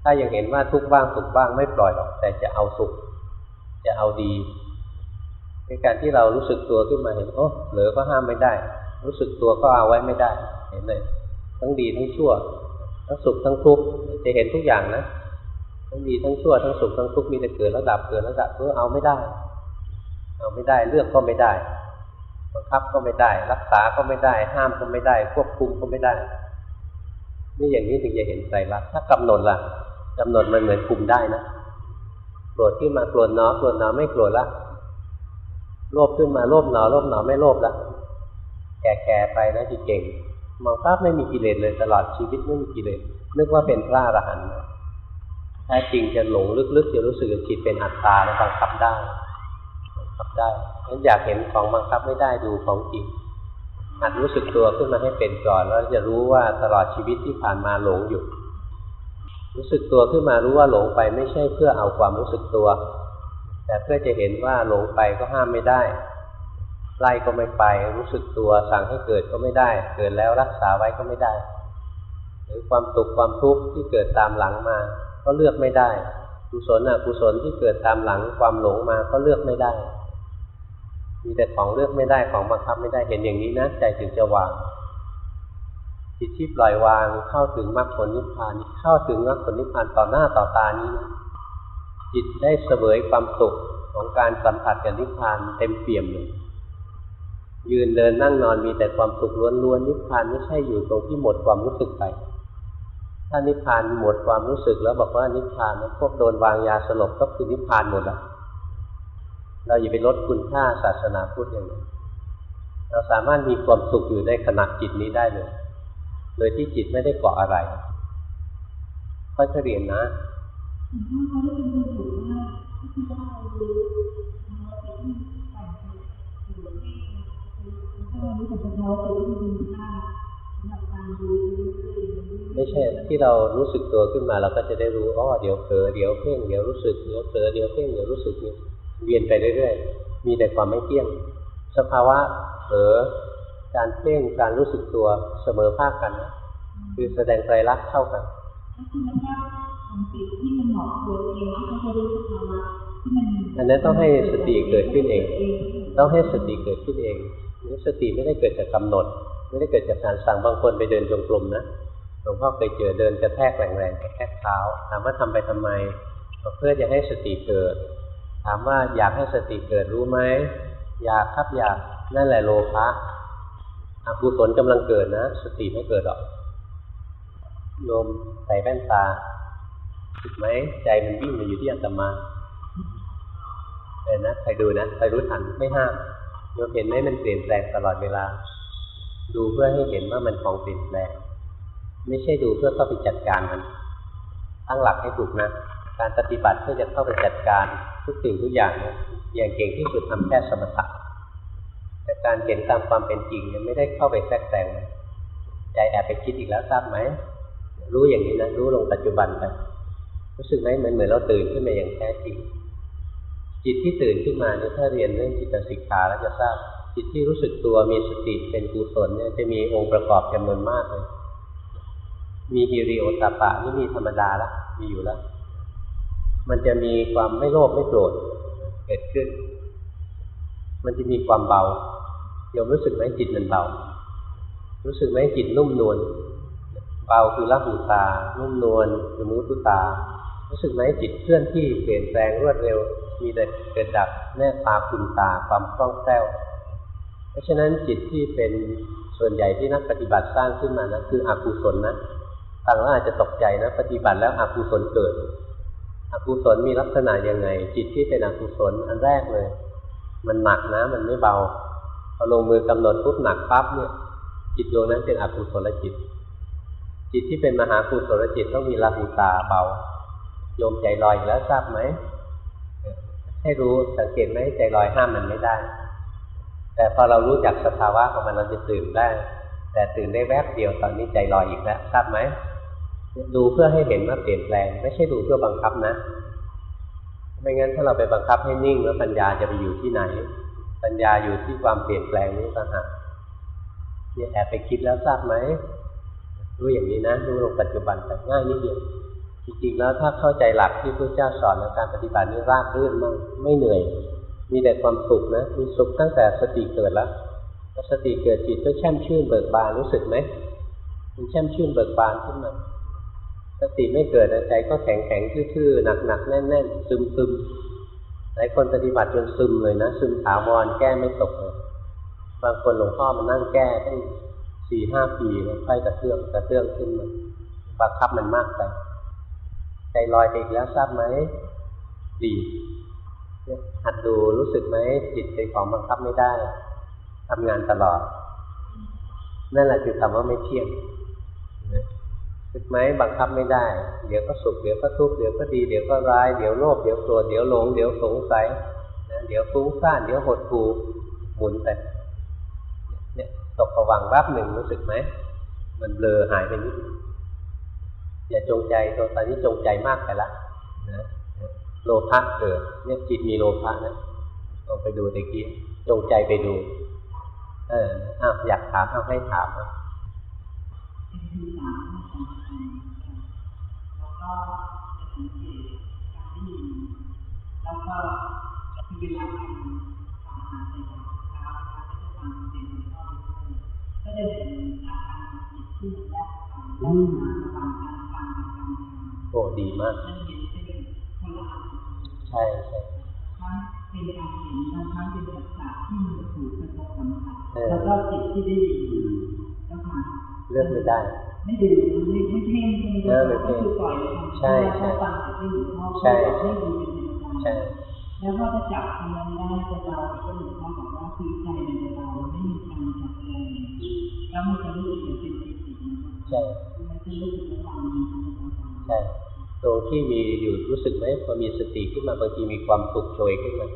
ถ้ายังเห็นว่าทุกข์บ้างสุขบ้างไม่ปล่อยหรอก แต่จะเอาสุข จะเอาดีในการที่เรารู้สึกตัวขึ้นมาเห็นโอ้เหลือก็ห้ามไม่ได้ รู้สึกตัวก็เอาไว้ไม่ได้ เห็นเลย ทั้งดีทั้งชั่ว ทั้งสุขทั้งทุกข์จะเห็นทุกอย่างนะทั้งดีทั้งชั่วทั้งสุขทั้งทุกข์มีแต่เกิดแล้วดับเกิดแล้วดับเพื่อเอาไม่ได้ เอาไม่ได้เลือกก็ไม่ได้บังคับก็ไม่ได้ รักษาก็ไม่ได้ ห้ามก็ไม่ได้ ควบคุมก็ไม่ได้นี่อย่างนี้ถึงจะเห็นใจรักถ้ากำหนดล่ะ กำหนดมันเหมือนคุมได้นะโกรธขึ้นมาโกรธหนอโกรธหนอไม่โกรธละโลภขึ้นมาโลภหนอโลภหนอไม่โลภละแก่ๆไปนะที่เก่งมองภาพไม่มีกิเลสเลยตลอดชีวิตไม่มีกิเลสนึกว่าเป็นพระอรหันต์แท้จริงจะหลงลึกๆจะรู้สึกจิตเป็นอัตตาแล้วบังคับได้บังคับได้งั้นอยากเห็นของบังคับไม่ได้ดูของจริงหัดรู้สึกตัวขึ้นมาให้เป็นก่อนแล้วจะรู้ว่าตลอดชีวิตที่ผ่านมาหลงอยู่ รู้สึกตัวขึ้นมารู้ว่าหลงไปไม่ใช่เพื่อเอาความรู้สึกตัว แต่เพื่อจะเห็นว่าหลงไปก็ห้ามไม่ได้ ไล่ก็ไม่ไป รู้สึกตัวสั่งให้เกิดก็ไม่ได้ เกิดแล้วรักษาไว้ก็ไม่ได้ หรือความสุขความทุกข์ที่เกิดตามหลังมา ก็เลือกไม่ได้กุศลอกุศลที่เกิดตามหลังความหลงมาก็เลือกไม่ได้ มีแต่ของเลือกไม่ได้ของบังคับไม่ได้เห็นอย่างนี้นะใจถึงจะวาง จิตที่ปล่อยวางเข้าถึงมรรคผลนิพพานเข้าถึงมรรคผลนิพพานต่อหน้าต่อตานี้นะจิตได้เสวยความสุขของการสัมผัสกับนิพพานเต็มเปี่ยมเลยยืนเดินนั่งนอนมีแต่ความสุขล้วนๆนิพพานไม่ใช่อยู่ตรงที่หมดความรู้สึกไป ถ้านิพพานหมดความรู้สึกแล้วบอกว่านิพพานพวกโดนวางยาสลบก็คือนิพพานหมดละเราอย่าไปลดคุณค่าศาสนาพุทธอย่างนี้เราสามารถมีความสุขอยู่ในขณะจิตนี้ได้เลย โดยที่จิตไม่ได้เกาะอะไรค่อยๆเรียนนะถ้าเขาได้ยินคนถูกว่าที่ว่าเรารู้เราเป็นที่แต่งตัวหรือที่ถ้าเรารู้สึกว่าเราเป็นที่มีค่าสำหรับการรู้เรื่อยไม่ใช่ที่เรารู้สึกตัวขึ้นมาเราก็จะได้รู้อ๋อเดี๋ยวเผลอเดี๋ยวเพ่งเดี๋ยวรู้สึกเดี๋ยวเผลอเดี๋ยวเพ่งเดี๋ยวรู้สึกเนี่ยเวียนไปเรื่อยๆมีแต่ความไม่เที่ยง สภาวะเผลอ การเพ่งการรู้สึกตัวเสมอภาคกันนะคือแสดงไตรลักษณ์เท่ากันแล้วคุณภาพของจิตที่มันเหมาะตัวเองที่เขาจะรู้สภาวะที่มันอันนั้นต้องให้สติเกิดขึ้นเอง ต้องให้สติเกิดขึ้นเองนี่สติไม่ได้เกิดจากกำหนด ไม่ได้เกิดจากการสั่งบางคนไปเดินจงกรมนะหลวงพ่อเคยเจอเดินกระแทกแรงๆกระแทกเท้า ถามว่าทำไปทำไมก็เพื่อจะให้สติเกิด ถามว่าอยากให้สติเกิดรู้ไหมอยากครับอยากนั่นแหละโลภะ อกุศลกำลังเกิดนะ สติไม่เกิดหรอกโยมใส่แว่นตาถูกไหมใจมันวิ่งมาอยู่ที่อัตมาเห็นนะใครดูนะใครรู้ทันไม่ห้ามโยมเห็นไหมมันเปลี่ยนแปลงตลอดเวลา ดูเพื่อให้เห็นว่ามันของเปลี่ยนแปลง ไม่ใช่ดูเพื่อเข้าไปจัดการมันตั้งหลักให้ถูกนะ การปฏิบัติเพื่อจะเข้าไปจัดการทุกสิ่งทุกอย่างเนี่ยอย่างเก่งที่สุดทำแค่สมถะ การเห็นตามความเป็นจริงเนี่ยไม่ได้เข้าไปแทรกแซงใจแอบไปคิดอีกแล้วทราบไหมรู้อย่างนี้นะรู้ลงปัจจุบันไปรู้สึกไหมเหมือนเหมือนเราตื่นขึ้นมาอย่างแท้จริง จิตที่ตื่นขึ้นมาเนี่ยถ้าเรียนเรื่องจิตสิกขาแล้วจะทราบ จิตที่รู้สึกตัวมีสติเป็นกุศลเนี่ยจะมีองค์ประกอบจำนวนมากเลย มีฮิริโอตาปะนี่มีธรรมดาละมีอยู่แล้ว มันจะมีความไม่โลภไม่โกรธเกิดขึ้น มันจะมีความเบา โยมรู้สึกไหมจิตมันเบา รู้สึกไหมจิตนุ่มนวลเบาคือละหูตา นุ่มนวลคือมุตุตา รู้สึกไหมจิตเคลื่อนที่เปลี่ยนแปลงรวดเร็ว มีแต่เกิดดับแน่ตาคุณตาความคล่องแคล่ว เพราะฉะนั้นจิตที่เป็นส่วนใหญ่ที่นักปฏิบัติสร้างขึ้นมานะคืออกุศลนะฟังแล้วอาจจะตกใจนะ ปฏิบัติแล้วอกุศลเกิดอกุศลมีลักษณะยังไง จิตที่เป็นอกุศลอันแรกเลย มันหนักนะ มันไม่เบา พอลงมือกำหนดปุ๊บหนักปั๊บเนี่ย จิตดวงนั้นเป็นอกุศลจิต จิตที่เป็นมหากุศลจิตต้องมีลาหูตาเบาโยมใจลอยแล้วทราบไหมให้รู้สังเกตไหมใจลอยห้ามมันไม่ได้ แต่พอเรารู้จักสภาวะของมันเราจะตื่นได้ แต่ตื่นได้แวบเดียวตอนนี้ใจลอยอีกแล้วทราบไหมดูเพื่อให้เห็นว่าเปลี่ยนแปลง ไม่ใช่ดูเพื่อบังคับนะไม่งั้นถ้าเราไปบังคับให้นิ่งแล้วปัญญาจะไปอยู่ที่ไหน ปัญญาอยู่ที่ความเปลี่ยนแปลงนี้ต่างหากเนี่ยแอบไปคิดแล้วทราบไหมรู้อย่างนี้นะรู้ลงปัจจุบันแต่ง่ายนิดเดียวจริงๆแล้วถ้าเข้าใจหลักที่พระเจ้าสอนในการปฏิบัตินี่ราบรื่นมากไม่เหนื่อย มีแต่ความสุขนะมีสุขตั้งแต่สติเกิดแล้วพอสติเกิดจิตก็แช่มชื่นเบิกบานรู้สึกไหมมันแช่มชื่นเบิกบานขึ้นมาสติไม่เกิดใจก็แข็งแข็งทื่อๆหนักๆแน่นๆซึมๆ หลายคนปฏิบัติจนซึมเลยนะ ซึมถาวรแก้ไม่ตกเลยบางคนหลวงพ่อมานั่งแก้ตั้งสี่ห้าปีแล้วค่อยกระเตื้องกระเตื้องขึ้นมาบังคับมันมากไปใจลอยไปอีกแล้วทราบไหมดีหัดดูรู้สึกไหมจิตเป็นของบังคับไม่ได้ทำงานตลอด นั่นแหละคือคำว่าไม่เที่ยง สึกไหมบังคับไม่ได้ เดี๋ยวก็สุขเดี๋ยวก็ทุกข์เดี๋ยวก็ดีเดี๋ยวก็ร้ายเดี๋ยวโลภเดี๋ยวโกรธเดี๋ยวหลงเดี๋ยวสงสัยเดี๋ยวฟุ้งซ่านเดี๋ยวหดหู่หมุนไปเนี่ยตกระวังแวบหนึ่งรู้สึกไหมมันเบลอหายไปนิดอย่าจงใจตัวตอนนี้จงใจมากไปละนะโลภะเกิดเนี่ยจิตมีโลภะนะลองไปดูตะกี้จงใจไปดู เอออ้าวอยากถามเอาให้ถามอะ แล้วก็จะสังเกตการได้ยินแล้วก็คือเวลาทำทำอาหารในตอนเช้านะคะก็จะฟังเสียงหลวงพ่อไปด้วยก็จะเห็นอาการจิตที่มันแยกกันแยกมาระหว่างการฟังกับการทำโอ้ดีมากมันเห็นเป็นคนละอันใช่ใช่ทั้งเป็นการเห็นบางครั้งเป็นภาษาที่มันถูกกระทบสัมผัสเออแล้วก็จิตที่ได้ยินแล้วค่ะเลือกไม่ได้ ไม่ดูไม่ไม่เพ่งไม่เอดูอไม่เพ่ก็งคือปล่อยเลยค่ะใช่ใช่เพราะว่าฟังจากที่หลวงพ่อใช่บอกให้ดูเป็นธรรมดาใช่แล้วก็จะจับอันนั้นได้จะเบาก็หลวงพ่อบอกว่าคือใจมันจะเบาไม่มีการจับแรงแล้วมันจะรู้สึกเหมือนเป็นปิตินะคะใช่มันจะรู้สึกว่ามันมีความสบายใช่ตรงที่มีอยู่รู้สึกไหมพอมีสติขึ้นมาบางทีมีความสุขโชยขึ้นมา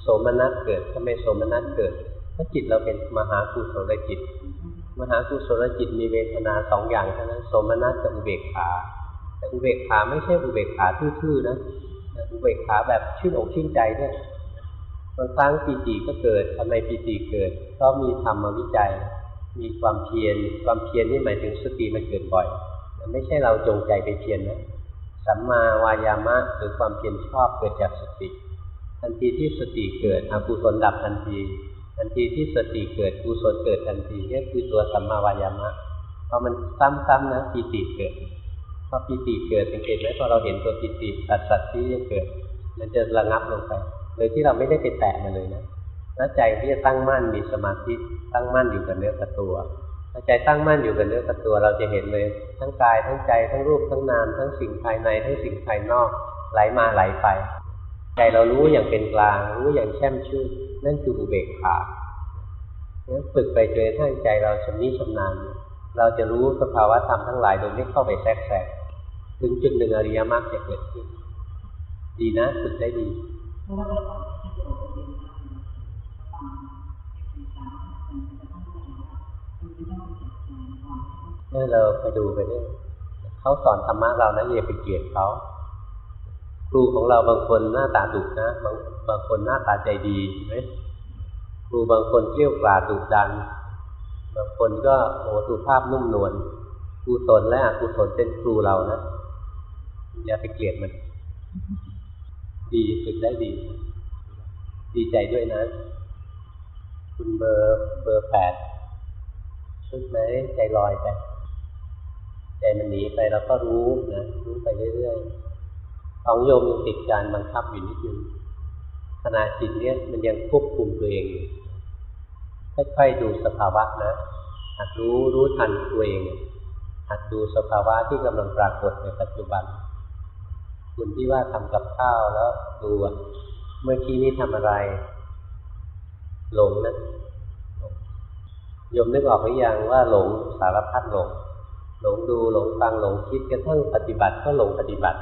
โสมนัสเกิดทำไมโสมนัสเกิดเพราะจิตเราเป็นมหากุศลจิต มหากุศลจิตมีเวทนาสองอย่างเท่านั้นสมนัสกับอุเบกขาแต่อุเบกขาไม่ใช่อุเบกขาทื่อๆนะอุเบกขาแบบชื่นอกชื่นใจด้วยบางครั้งปีติก็เกิดทำไมปีติเกิดเพราะมีธรรมาวิจัย มีความเพียรความเพียรนี่หมายถึงสติมันเกิดบ่อยไม่ใช่เราจงใจไปเพียรนะสัมมาวายามะหรือความเพียรชอบเกิดจากสติ ทันทีที่สติเกิดอกุศลดับทันที ทันทีที่สติเกิดกุศลเกิดทันทีนี่คือตัวสัมมาวายามะพอมันซ้ำๆนะปีติเกิดพอปีติเกิดสังเกตไหมพอเราเห็นตัวปีติตัดสัตว์ที่จะเกิด มันจะระงับลงไปโดยที่เราไม่ได้ไปแตะมันเลยนะแล้วใจที่จะตั้งมั่นมีสมาธิตั้งมั่นอยู่กับเนื้อกับตัวถ้าใจตั้งมั่นอยู่กับเนื้อกับตัว เราจะเห็นเลยทั้งกายทั้งใจทั้งรูปทั้งนาม ทั้งสิ่งภายในทั้งสิ่งภายนอกไหลมาไหลไป ใจเรารู้อย่างเป็นกลาง รู้อย่างแช่มชื่น นั่นคืออุเบกขาเนี่ยฝึกไปจนกระทั่งใจเราชำนิชำนาญ เราจะรู้สภาวะธรรมทั้งหลายโดยไม่เข้าไปแทรกแซงถึงจุดหนึ่งอริยมรรคจะเกิดขึ้น ดีนะฝึกได้ดีเราะว่าเราที่โดดเรียนฟังเป็นการมันจะต้องใจมันไม่ต้อเราไปดูไปเนี่ยเขาสอนธรรมะเรานะอย่าไปเกลียดเขา ครูของเราบางคนหน้าตาดุนะบางบางคนหน้าตาใจดีใช่ไหมครูบางคนเกลี้ยวกล่อมดุดัน บางคนก็โอ้สุภาพนุ่มนวลกุศลและอกุศลเป็นครูเรานะอย่าไปเกลียดมัน ดีฝึกได้ดี ดีใจด้วยนะ คุณเบอร์เบอร์แปดชุดไหมใจลอยไป ใจมันหนีไปแล้วก็รู้นะรู้ไปเรื่อยๆ ของโยมยังติดการบังคับอยู่นิดนึงขณะจิตเนี้ยมันยังควบคุมตัวเองอยู่ค่อยๆดูสภาวะนะหัดรู้รู้ทันตัวเองหัดดูสภาวะที่กำลังปรากฏในปัจจุบัน คุณที่ว่าทำกับข้าวแล้วดูเมื่อกี้นี้ทำอะไร หลงนะโยมนึกออกหรือยังว่าหลงสารพัดหลง หลงดูหลงฟังหลงคิดกระทั่งปฏิบัติก็หลงปฏิบัติ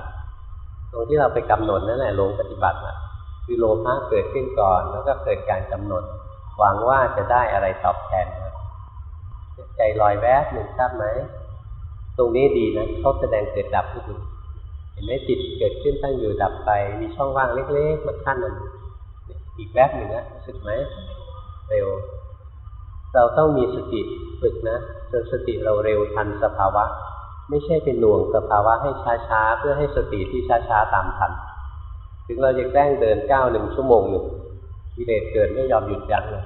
ตรงที่เราไปกำหนดนั่นแหละลงปฏิบัติอะคือโลภะเกิดขึ้นก่อน แล้วก็เกิดการกำหนดหวังว่าจะได้อะไรตอบแทนนะใจลอยแวบหนึ่งทราบไหมตรงนี้ดีนะเขาแสดงเกิดดับให้ดูเห็นไหมจิตเกิดขึ้นตั้งอยู่ดับไป มีช่องว่างเล็กๆมาขั้นนั้นอีกแวบหนึ่งนะรู้สึกไหมเร็ว เราต้องมีสติฝึกนะจนสติเราเร็วทันสภาวะ ไม่ใช่เป็นหน่วงสภาวะให้ช้าๆ เพื่อให้สติที่ช้าๆตามทัน ถึงเราจะแกล้งเดินก้าวหนึ่งชั่วโมงหนึ่งกิเลสเกิดไม่ยอมหยุดยั้งเลย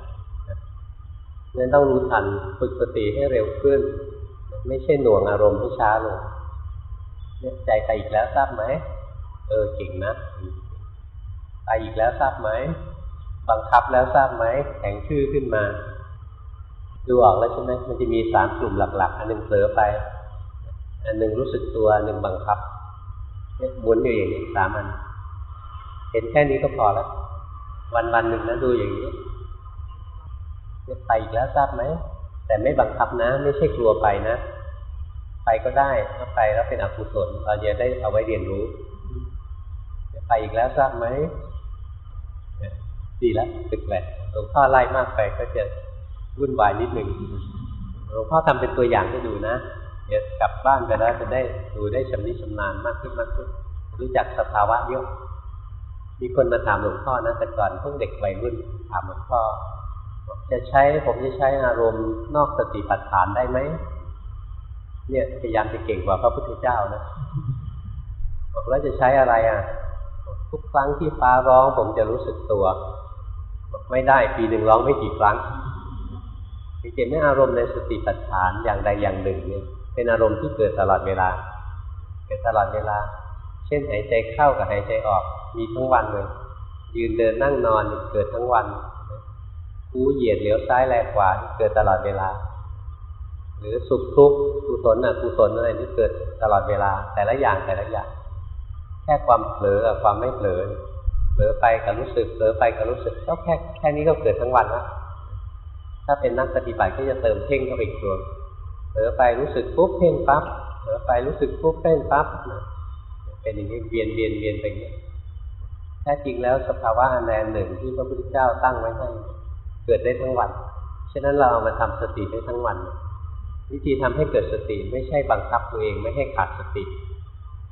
นั้นต้องรู้ทันฝึกสติให้เร็วขึ้น ไม่ใช่หน่วงอารมณ์ให้ช้าลงเนี่ยใจไปอีกแล้วทราบไหมเออเก่งนะไปอีกแล้วทราบไหมบังคับแล้วทราบไหมแข็งชื่อขึ้นมา ดูออกแล้วใช่ไหมมันจะมีสามกลุ่มหลัก ๆ อันหนึ่งเผลอไป อันหนึ่งรู้สึกตัวหนึ่งบังคับเนี่ยหมุนอยู่อย่างนี้สามอัน เห็นแค่นี้ก็พอแล้ว วันวันหนึ่งนะดูอย่างนี้เนี่ยไปอีกแล้วทราบไหมแต่ไม่บังคับนะ ไม่ใช่กลัวไปนะ ไปก็ได้ถ้าไปแล้วเป็นอกุศลเราจะได้เอาไว้เรียนรู้ไปอีกแล้วทราบไหมดีแล้วตึกแหละหลวงพ่อไล่มากไปก็จะวุ่นวายนิดหนึ่งหลวงพ่อทำเป็นตัวอย่างให้ดูนะ เดี๋ยวกลับบ้านไปแล้วจะได้ดูได้ชำนิชำนาญมากขึ้นมากขึ้น รู้จักสภาวะเยอะ มีคนมาถามหลวงพ่อนะแต่ก่อนพวกเด็กวัยรุ่นถามหลวงพ่อจะใช้ผมจะใช้อารมณ์นอกสติปัฏฐานได้ไหมเนี่ยพยายามจะเก่งกว่าพระพุทธเจ้านะบอกแล้วจะใช้อะไรอะ ทุกครั้งที่ฟ้าร้องผมจะรู้สึกตัวบอกไม่ได้ปีหนึ่งร้องไม่กี่ครั้งสังเกตไหมอารมณ์ในสติปัฏฐานอย่างใดอย่างหนึ่งเนี่ย เป็นอารมณ์ที่เกิดตลอดเวลา เกิดตลอดเวลา เช่นหายใจเข้ากับหายใจออกมีทั้งวันเลยยืนเดินนั่งนอนเกิดทั้งวันคูเหยียดเหลียวซ้ายแลขวาเกิดตลอดเวลา หรือสุขทุกข์กุศลอกุศลอะไรนี่เกิดตลอดเวลา แต่ละอย่างแต่ละอย่าง แค่ความเผลอกับความไม่เผลอเผลอไปกับรู้สึกเผลอไปกับรู้สึกก็แค่แค่นี้ก็เกิดทั้งวันแล้วถ้าเป็นนักปฏิบัติก็จะเติมเพ่งเข้าไปอีกตัว เผลอไปรู้สึกปุ๊บเพ่งปั๊บเผลอไปรู้สึกปุ๊บเพ่งปั๊บเป็นอย่างนี้เวียนเวียนเวียนไปอย่างนี้แท้จริงแล้วสภาวะอันใดหนึ่งที่พระพุทธเจ้าตั้งไว้ให้เกิดได้ทั้งวัน ฉะนั้นเราเอามาทำสติได้ทั้งวัน วิธีทำให้เกิดสติไม่ใช่บังคับตัวเองไม่ให้ขาดสติ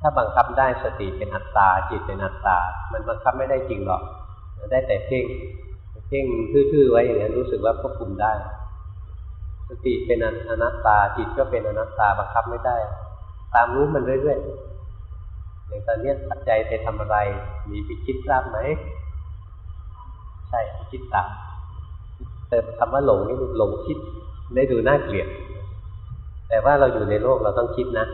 ถ้าบังคับได้สติเป็นอัตตาจิตเป็นอัตตา มันบังคับไม่ได้จริงหรอกได้แต่เพ่งเพ่งทื่อๆไว้อย่างนั้นรู้สึกว่าควบคุมได้ สติเป็นอนัตตาจิตก็เป็นอนัตตาบังคับไม่ได้ ตามรู้มันเรื่อยๆอย่างตอนนี้ตัดใจไปทำอะไรมีไปคิดทราบไหมใช่คิดตามแต่คำว่าหลงนี่หลงคิดได้ดูน่าเกลียด แต่ว่าเราอยู่ในโลกเราต้องคิดนะ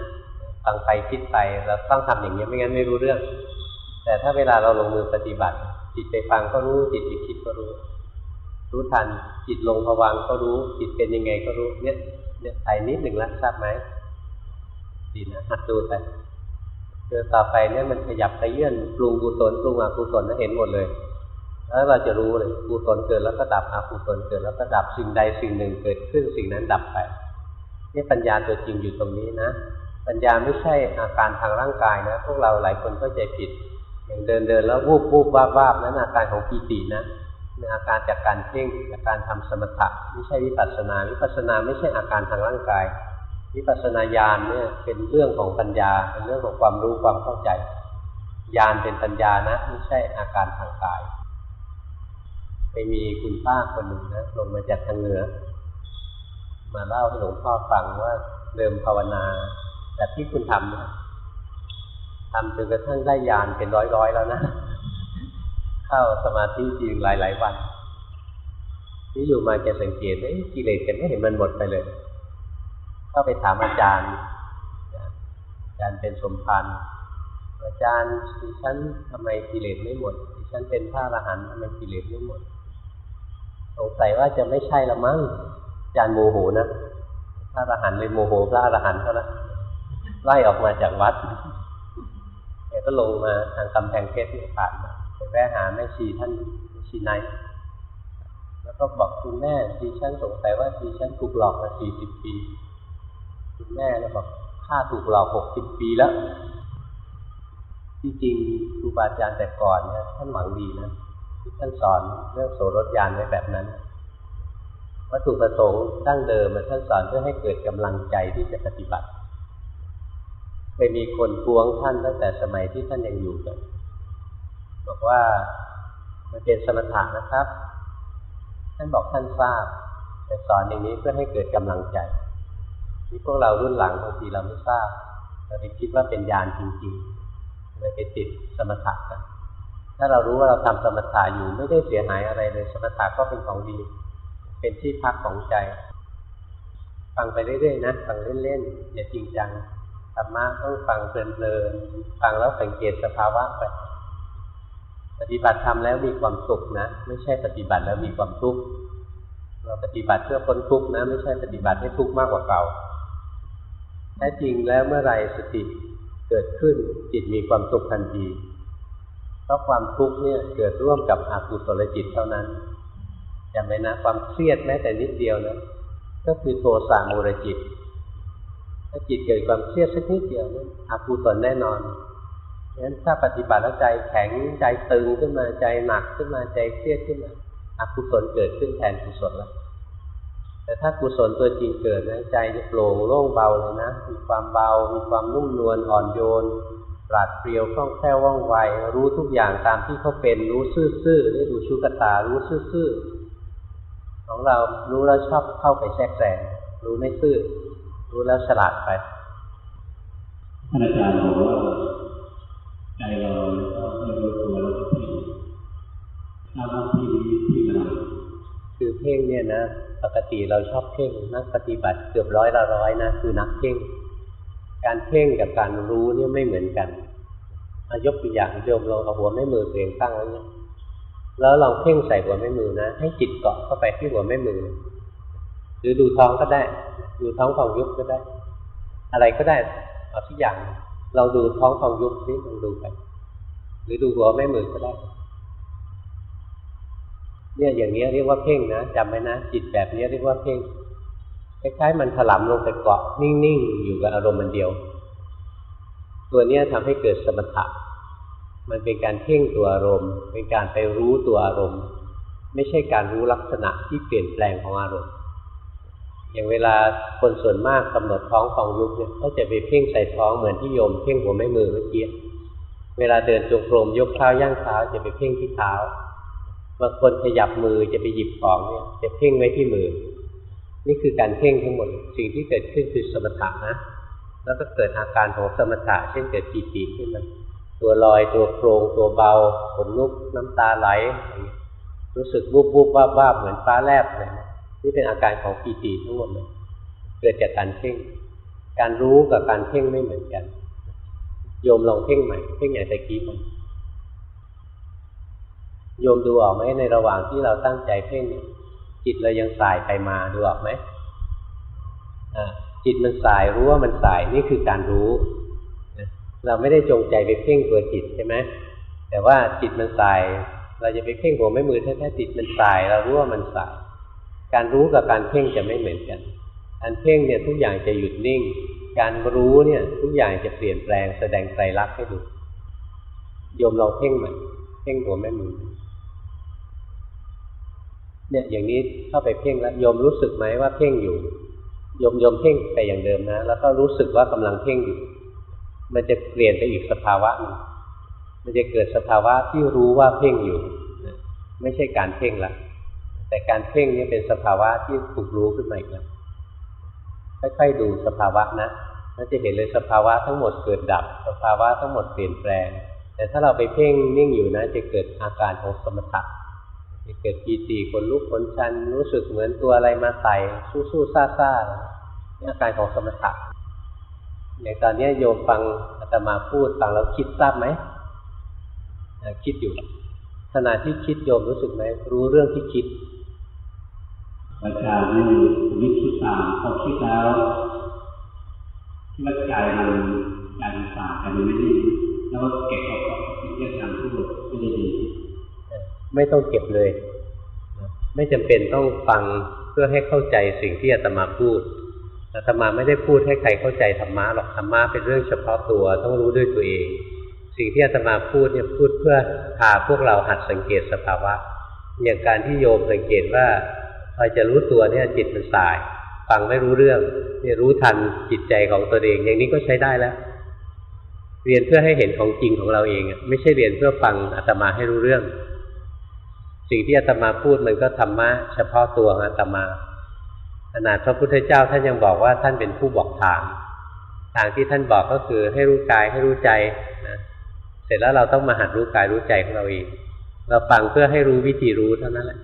ฟังไปคิดไปเราต้องทำอย่างนี้ไม่งั้นไม่รู้เรื่อง แต่ถ้าเวลาเราลงมือปฏิบัติ จิตไปฟังก็รู้จิตไปคิดก็รู้ รู้ทันจิตลงผวังก็รู้ จิตเป็นยังไงก็รู้เนี่ยเนี่ยไปนิดหนึ่งละทราบไหมดีนะหัดดูไปเจอต่อไปเนี่ยมันขยับไปเยื่อนปรุงกุศลปรุงอกุศลแล้วเห็นหมดเลย แล้วเราจะรู้เลยกุศลเกิดแล้วก็ดับอกุศลเกิดแล้วก็ดับสิ่งใดสิ่งหนึ่งเกิดขึ้นสิ่งนั้นดับไปนี่ปัญญาตัวจริงอยู่ตรงนี้นะ ปัญญาไม่ใช่อาการทางร่างกายนะพวกเราหลายคนก็ใจผิด อย่างเดินเดินแล้ววูบวูบวาบวาบนั้นอาการของปีตินะ อาการจากการเพ่งจากการทำสมถะไม่ใช่วิปัสสนาวิปัสสนาไม่ใช่อาการทางร่างกาย วิปัสสนาญาณเนี่ยเป็นเรื่องของปัญญา เป็นเรื่องของความรู้ความเข้าใจญาณเป็นปัญญานะ ไม่ใช่อาการทางกาย ไปมีคุณป้าคนหนึ่งนะลงมาจากทางเหนือ มาเล่าให้หลวงพ่อฟังว่าเริ่มภาวนาแบบที่คุณทำนะทำจนกระทั่งได้ยานเป็นร้อยๆแล้วนะ เข้าสมาธิจริงหลาย ๆ วันนี่อยู่มาแกสังเกตเอ้กิเลสแกไม่เห็นมันหมดไปเลย เข้าไปถามอาจารย์ อาจารย์เป็นสมพันธ์อาจารย์ดิฉันทำไมกิเลสไม่หมดดิฉันเป็นพระอรหันต์ทำไมกิเลสไม่หมด สงสัยว่าจะไม่ใช่ละมั้ง อาจารย์โมโหนะพระอรหันต์เลยโมโหพระอรหันต์เขาละไล่ออกมาจากวัดแกก็ลงมาทางกำแพงเพชรที่ผ่านมา แวะหาแม่ชีท่านแม่ชีไนแล้วก็บอกคุณแม่ดิฉันสงสัยว่าดิฉันถูกหลอกมาสี่สิบปี คุณแม่เลยบอกข้าถูกหลอกหกสิบปีแล้ว ที่จริงครูบาอาจารย์แต่ก่อนเนี่ยท่านหวังดีนะที่ท่านสอนเรื่องโสรถยานไว้แบบนั้นวัตถุประสงค์ดั้งเดิมมันท่านสอนเพื่อให้เกิดกำลังใจที่จะปฏิบัติเคยมีคนพวงท่านตั้งแต่สมัยที่ท่านยังอยู่กัน บอกว่ามันเป็นสมถะนะครับ ท่านบอกท่านทราบ แต่สอนอย่างนี้เพื่อให้เกิดกำลังใจที่พวกเรารุ่นหลังบางทีเราไม่ทราบเราไปคิดว่าเป็นญาณจริงๆเลยไปติดสมถะกันถ้าเรารู้ว่าเราทำสมถะอยู่ไม่ได้เสียหายอะไรเลยสมถะก็เป็นของดี เป็นที่พักของใจ ฟังไปเรื่อยๆนะฟังเล่นๆอย่าจริงจังธรรมะต้องฟังเพลินๆฟังแล้วสังเกตสภาวะไป ฏิบัติทำแล้วมีความสุขนะ ไม่ใช่ปฏิบัติแล้วมีความทุกข์เราปฏิบัติเพื่อพ้นทุกข์นะ ไม่ใช่ปฏิบัติให้ทุกข์มากกว่าเก่าแท้จริงแล้วเมื่อไรสติเกิดขึ้นจิตมีความสุขทันทีเพราะความทุกข์เนี่ยเกิดร่วมกับอกุศลจิตเท่านั้นจำไว้นะความเครียดแม้แต่นิดเดียวนะก็คือโทสะมูรจิต ถ้าจิตเกิดความเครียดสักนิดเดียวนะอกุศลแน่นอน งั้นถ้าปฏิบัติแล้วใจแข็งใจตึงขึ้นมาใจหนักขึ้นมาใจเครียดขึ้นมาอกุศลเกิดขึ้นแทนกุศลแล้วแต่ถ้ากุศลตัวจริงเกิดนะใจจะโปร่งโล่งเบาเลยนะมีความเบา มีความนุ่มนวลอ่อนโยนปราดเปรียวคล่องแคล่วว่องไว รู้ทุกอย่างตามที่เขาเป็นรู้ซื่อๆนี่ดูชุกตารู้ซื่อๆของเรารู้แล้วชอบเข้าไปแทรกแซงรู้ไม่ซื่อ รู้แล้วฉลาดไปท่านอาจารย์บอกว่า ใจเราก็ไม่รู้ตัวแล้วก็ที่ทราบว่าที่นี้ที่อะไรคือเพ่งเนี่ยนะ ปกติเราชอบเพ่งนักปฏิบัติเกือบร้อยละร้อยนะคือนักเพ่ง การเพ่งกับการรู้เนี่ยไม่เหมือนกันอายกตัวอย่างโยมลองเอาหัวแม่มือตัวเองตั้งไว้เนี่ยแล้วลองเพ่งใส่หัวแม่มือนะ ให้จิตเกาะเข้าไปที่หัวแม่มือ หรือดูท้องก็ได้ ดูท้องของยุบก็ได้ อะไรก็ได้เอาทุกอย่าง เราดูท้องของยุบซิลองดูไป หรือดูหัวแม่มือก็ได้ เนี่ยอย่างนี้เรียกว่าเพ่งนะจำไว้นะจิตแบบนี้เรียกว่าเพ่งคล้ายๆมันถลำลงไปเกาะนิ่งๆ อยู่กับอารมณ์มันเดียว ตัวเนี้ยทำให้เกิดสมถะมันเป็นการเพ่งตัวอารมณ์ เป็นการไปรู้ตัวอารมณ์ ไม่ใช่การรู้ลักษณะที่เปลี่ยนแปลงของอารมณ์ อย่างเวลาคนส่วนมากกำหนดท้องของยุบเนี่ยเขาจะไปเพ่งใส่ท้องเหมือนที่โยมเพ่งหัวแม่มือเมื่อกี้เวลาเดินจงกรมยกเท้าย่างเท้าจะไปเพ่งที่เท้าบางคนขยับมือจะไปหยิบของเนี่ยจะเพ่งไว้ที่มือ นี่คือการเพ่งทั้งหมดสิ่งที่เกิดขึ้นคือสมถะนะแล้วก็เกิดอาการของสมถะเช่นเกิดปีติขึ้นมาตัวลอยตัวโครงตัวเบาขนลุกน้ำตาไหล รู้สึกบุบบุบวาบวาบเหมือนฟ้าแลบเลย นี่เป็นอาการของปีติทั้งหมดเลยเกิดจากการเพ่ง การรู้กับการเพ่งไม่เหมือนกัน โยมลองเพ่งใหม่เพ่งอย่างตะกี้มันโยมดูออกไหมในระหว่างที่เราตั้งใจเพ่งจิตเรายังสายไปมาดูออกไหมจิตมันสายรู้ว่ามันสายนี่คือการรู้เราไม่ได้จงใจไปเพ่งตัวจิตใช่ไหมแต่ว่าจิตมันสาย เราจะไปเพ่งหัวไม่มือแท้ๆจิตมันสาย เรารู้ว่ามันสาย การรู้กับการเพ่งจะไม่เหมือนกัน การเพ่งเนี่ยทุกอย่างจะหยุดนิ่ง การรู้เนี่ยทุกอย่างจะเปลี่ยนแปลงแสดงไตรลักษณ์ให้ดูโยมลองเพ่งใหมเพ่งหัวแม่มือเนี่ยอย่างนี้เข้าไปเพ่งแล้วโยมรู้สึกไหมว่าเพ่งอยู่โยมโยมเพ่งไปอย่างเดิมนะ แล้วก็รู้สึกว่ากำลังเพ่งอยู่ มันจะเปลี่ยนไปอีกสภาวะนึงมันจะเกิดสภาวะที่รู้ว่าเพ่งอยู่ ไม่ใช่การเพ่งละ แต่การเพ่งนี่เป็นสภาวะที่ถูกรู้ขึ้นมาอีกแล้วค่อยๆดูสภาวะนะแล้วจะเห็นเลยสภาวะทั้งหมดเกิดดับ สภาวะทั้งหมดเปลี่ยนแปลง แต่ถ้าเราไปเพ่งนิ่งอยู่นะ จะเกิดอาการของสมถะจะเกิดปีติคนลุกคนชัน รู้สึกเหมือนตัวอะไรมาไต่สู้ๆซ่าๆนี่อาการของสมถะอย่างตอนนี้โยมฟังอาตมาพูดฟังแล้วคิดทราบไหมคิดอยู่ขณะที่คิดโยมรู้สึกไหมรู้เรื่องที่คิด อาจารย์นี่วิคิดตามพอคิดแล้วคิดว่าใจมันใจมันสายใจมันไม่นิ่งแล้วเก็บเอาความคิดเรื่องการพูดไม่ได้ดีไม่ต้องเก็บเลย ไม่จำเป็นต้องฟังเพื่อให้เข้าใจสิ่งที่อาตมาพูดอาตมาไม่ได้พูดให้ใครเข้าใจธรรมะหรอกธรรมะเป็นเรื่องเฉพาะตัวต้องรู้ด้วยตัวเอง สิ่งที่อาตมาพูดเนี่ยพูดเพื่อพาพวกเราหัดสังเกตสภาวะอย่างการที่โยมสังเกตว่า พอจะรู้ตัวเนี่ยจิตมันสาย ฟังไม่รู้เรื่องเนี่ยรู้ทันจิตใจของตัวเอง อย่างนี้ก็ใช้ได้แล้วเรียนเพื่อให้เห็นของจริงของเราเองไม่ใช่เรียนเพื่อฟังอาตมาให้รู้เรื่อง สิ่งที่อาตมาพูดมันก็ธรรมะเฉพาะตัวของอาตมาขนาดพระพุทธเจ้าท่านยังบอกว่าท่านเป็นผู้บอกทางทางที่ท่านบอกก็คือให้รู้กายให้รู้ใจนะเสร็จแล้วเราต้องมาหัดรู้กายรู้ใจของเราเองเราฟังเพื่อให้รู้วิธีรู้เท่านั้นแหละ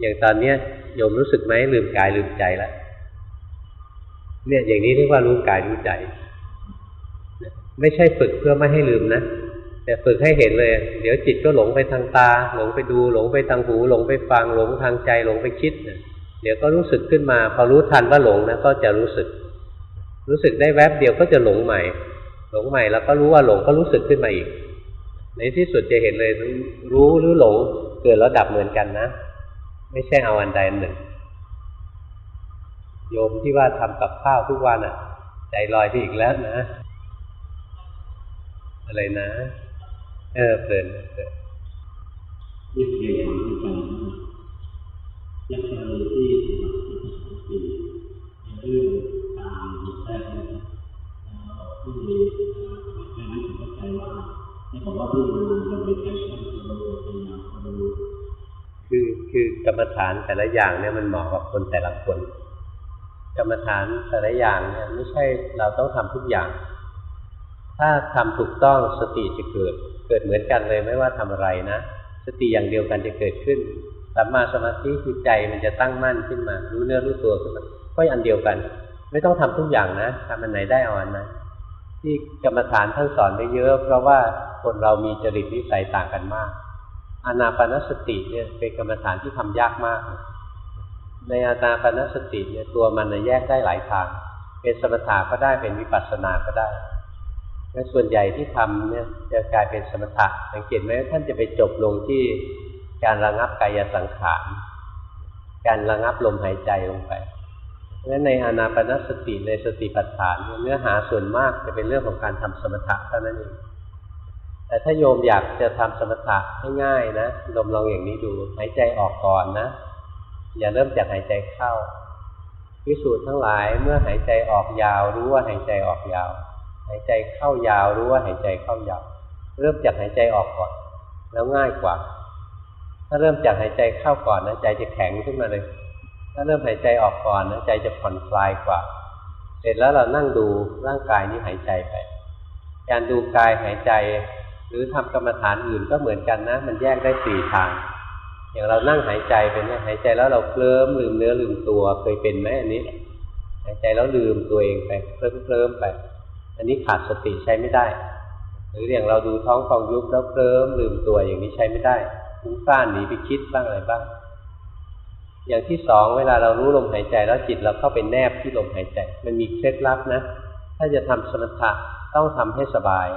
อย่างตอนเนี้ยโยมรู้สึกไหมลืมกายลืมใจแล้วเนี่ยอย่างนี้เรียกว่ารู้กายรู้ใจ ไม่ใช่ฝึกเพื่อไม่ให้ลืมนะแต่ฝึกให้เห็นเลย เดี๋ยวจิตก็หลงไปทางตา หลงไปดู หลงไปทางหู หลงไปฟัง หลงทางใจ หลงไปคิด เดี๋ยวก็รู้สึกขึ้นมา พอรู้ทันว่าหลงนะก็จะรู้สึก รู้สึกได้แวบเดียวก็จะหลงใหม่ หลงใหม่แล้วก็รู้ว่าหลงก็รู้สึกขึ้นมาอีก ในที่สุดจะเห็นเลยรู้หรือหลงเกิดแล้วดับเหมือนกันนะ ไม่ใช่เอาอันใดอันหนึ่ง โยมที่ว่าทำกับข้าวทุกวันอะ ใจลอยไปอีกแล้วนะ อะไรนะ เออเพลินเพลินที่เรียนของอาจารย์ยังกรณีที่ปฏิบัติปกติในเรื่องการแทรกนะครับที่แค่นั้นผมเข้าใจว่าในบอกว่าที่ดูเราไปใช้ความรู้พยายามรู้ คือคือกรรมฐานแต่ละอย่างเนี่ยมันเหมาะกับคนแต่ละคน กรรมฐานแต่ละอย่างเนี่ยไม่ใช่เราต้องทำทุกอย่าง ถ้าทำถูกต้องสติจะเกิด เกิดเหมือนกันเลยไม่ว่าทำอะไรนะสติอย่างเดียวกันจะเกิดขึ้นสัมมาสมาธิคือใจมันจะตั้งมั่นขึ้นมา รู้เนื้อรู้ตัวขึ้นมาก็อันเดียวกัน ไม่ต้องทำทุกอย่างนะทำอันไหนได้ออนนั้นที่กรรมฐานท่านสอนไปเยอะ เพราะว่าคนเรามีจริตนิสัยต่างกันมาก อานาปนสติเนี่ยเป็นกรรมฐานที่ทำยากมาก ในอานาปนสติเนี่ยตัวมันนะแยกได้หลายทาง เป็นสมถะก็ได้เป็นวิปัสสนาก็ได้และส่วนใหญ่ที่ทำเนี่ยจะกลายเป็นสมถะสังเกตไหมท่านจะไปจบลงที่การระงับกายสังขารการระงับลมหายใจลงไปเพราะฉะนั้นในอานาปนสติในสติปัฏฐานเนื้อหาส่วนมากจะเป็นเรื่องของการทำสมถะเท่านั้นเอง แต่ถ้าโยมอยากจะทำสมถะให้ง่ายนะโยมลองอย่างนี้ดูหายใจออกก่อนนะ อย่าเริ่มจากหายใจเข้าพิสูจน์ทั้งหลายเมื่อหายใจออกยาวรู้ว่าหายใจออกยาว หายใจเข้ายาวรู้ว่าหายใจเข้ายาว เริ่มจากหายใจออกก่อน แล้วง่ายกว่า ถ้าเริ่มจากหายใจเข้าก่อนนะใจจะแข็งขึ้นมาเลย ถ้าเริ่มหายใจออกก่อนนะใจจะผ่อนคลายกว่า เสร็จแล้วเรานั่งดูร่างกายนี้หายใจไป การดูกายหายใจ หรือทำกรรมฐานอื่นก็เหมือนกันนะ มันแยกได้สี่ทาง อย่างเรานั่งหายใจไปเนี่ยหายใจแล้วเราเคลิ้มลืมเนื้อลืมตัวเคยเป็นไหมอันนี้ หายใจแล้วลืมตัวเองไปเคลิ้มเคลิ้มไป อันนี้ขาดสติใช้ไม่ได้ หรืออย่างเราดูท้องฟองยุบแล้วเคลิ้มลืมตัวอย่างนี้ใช้ไม่ได้ฟุ้งซ่านหนีไปคิดบ้างอะไรบ้าง อย่างที่สองเวลาเรารู้ลมหายใจแล้วจิตเราเข้าไปแนบที่ลมหายใจ มันมีเคล็ดลับนะ ถ้าจะทำสมถะต้องทำให้สบาย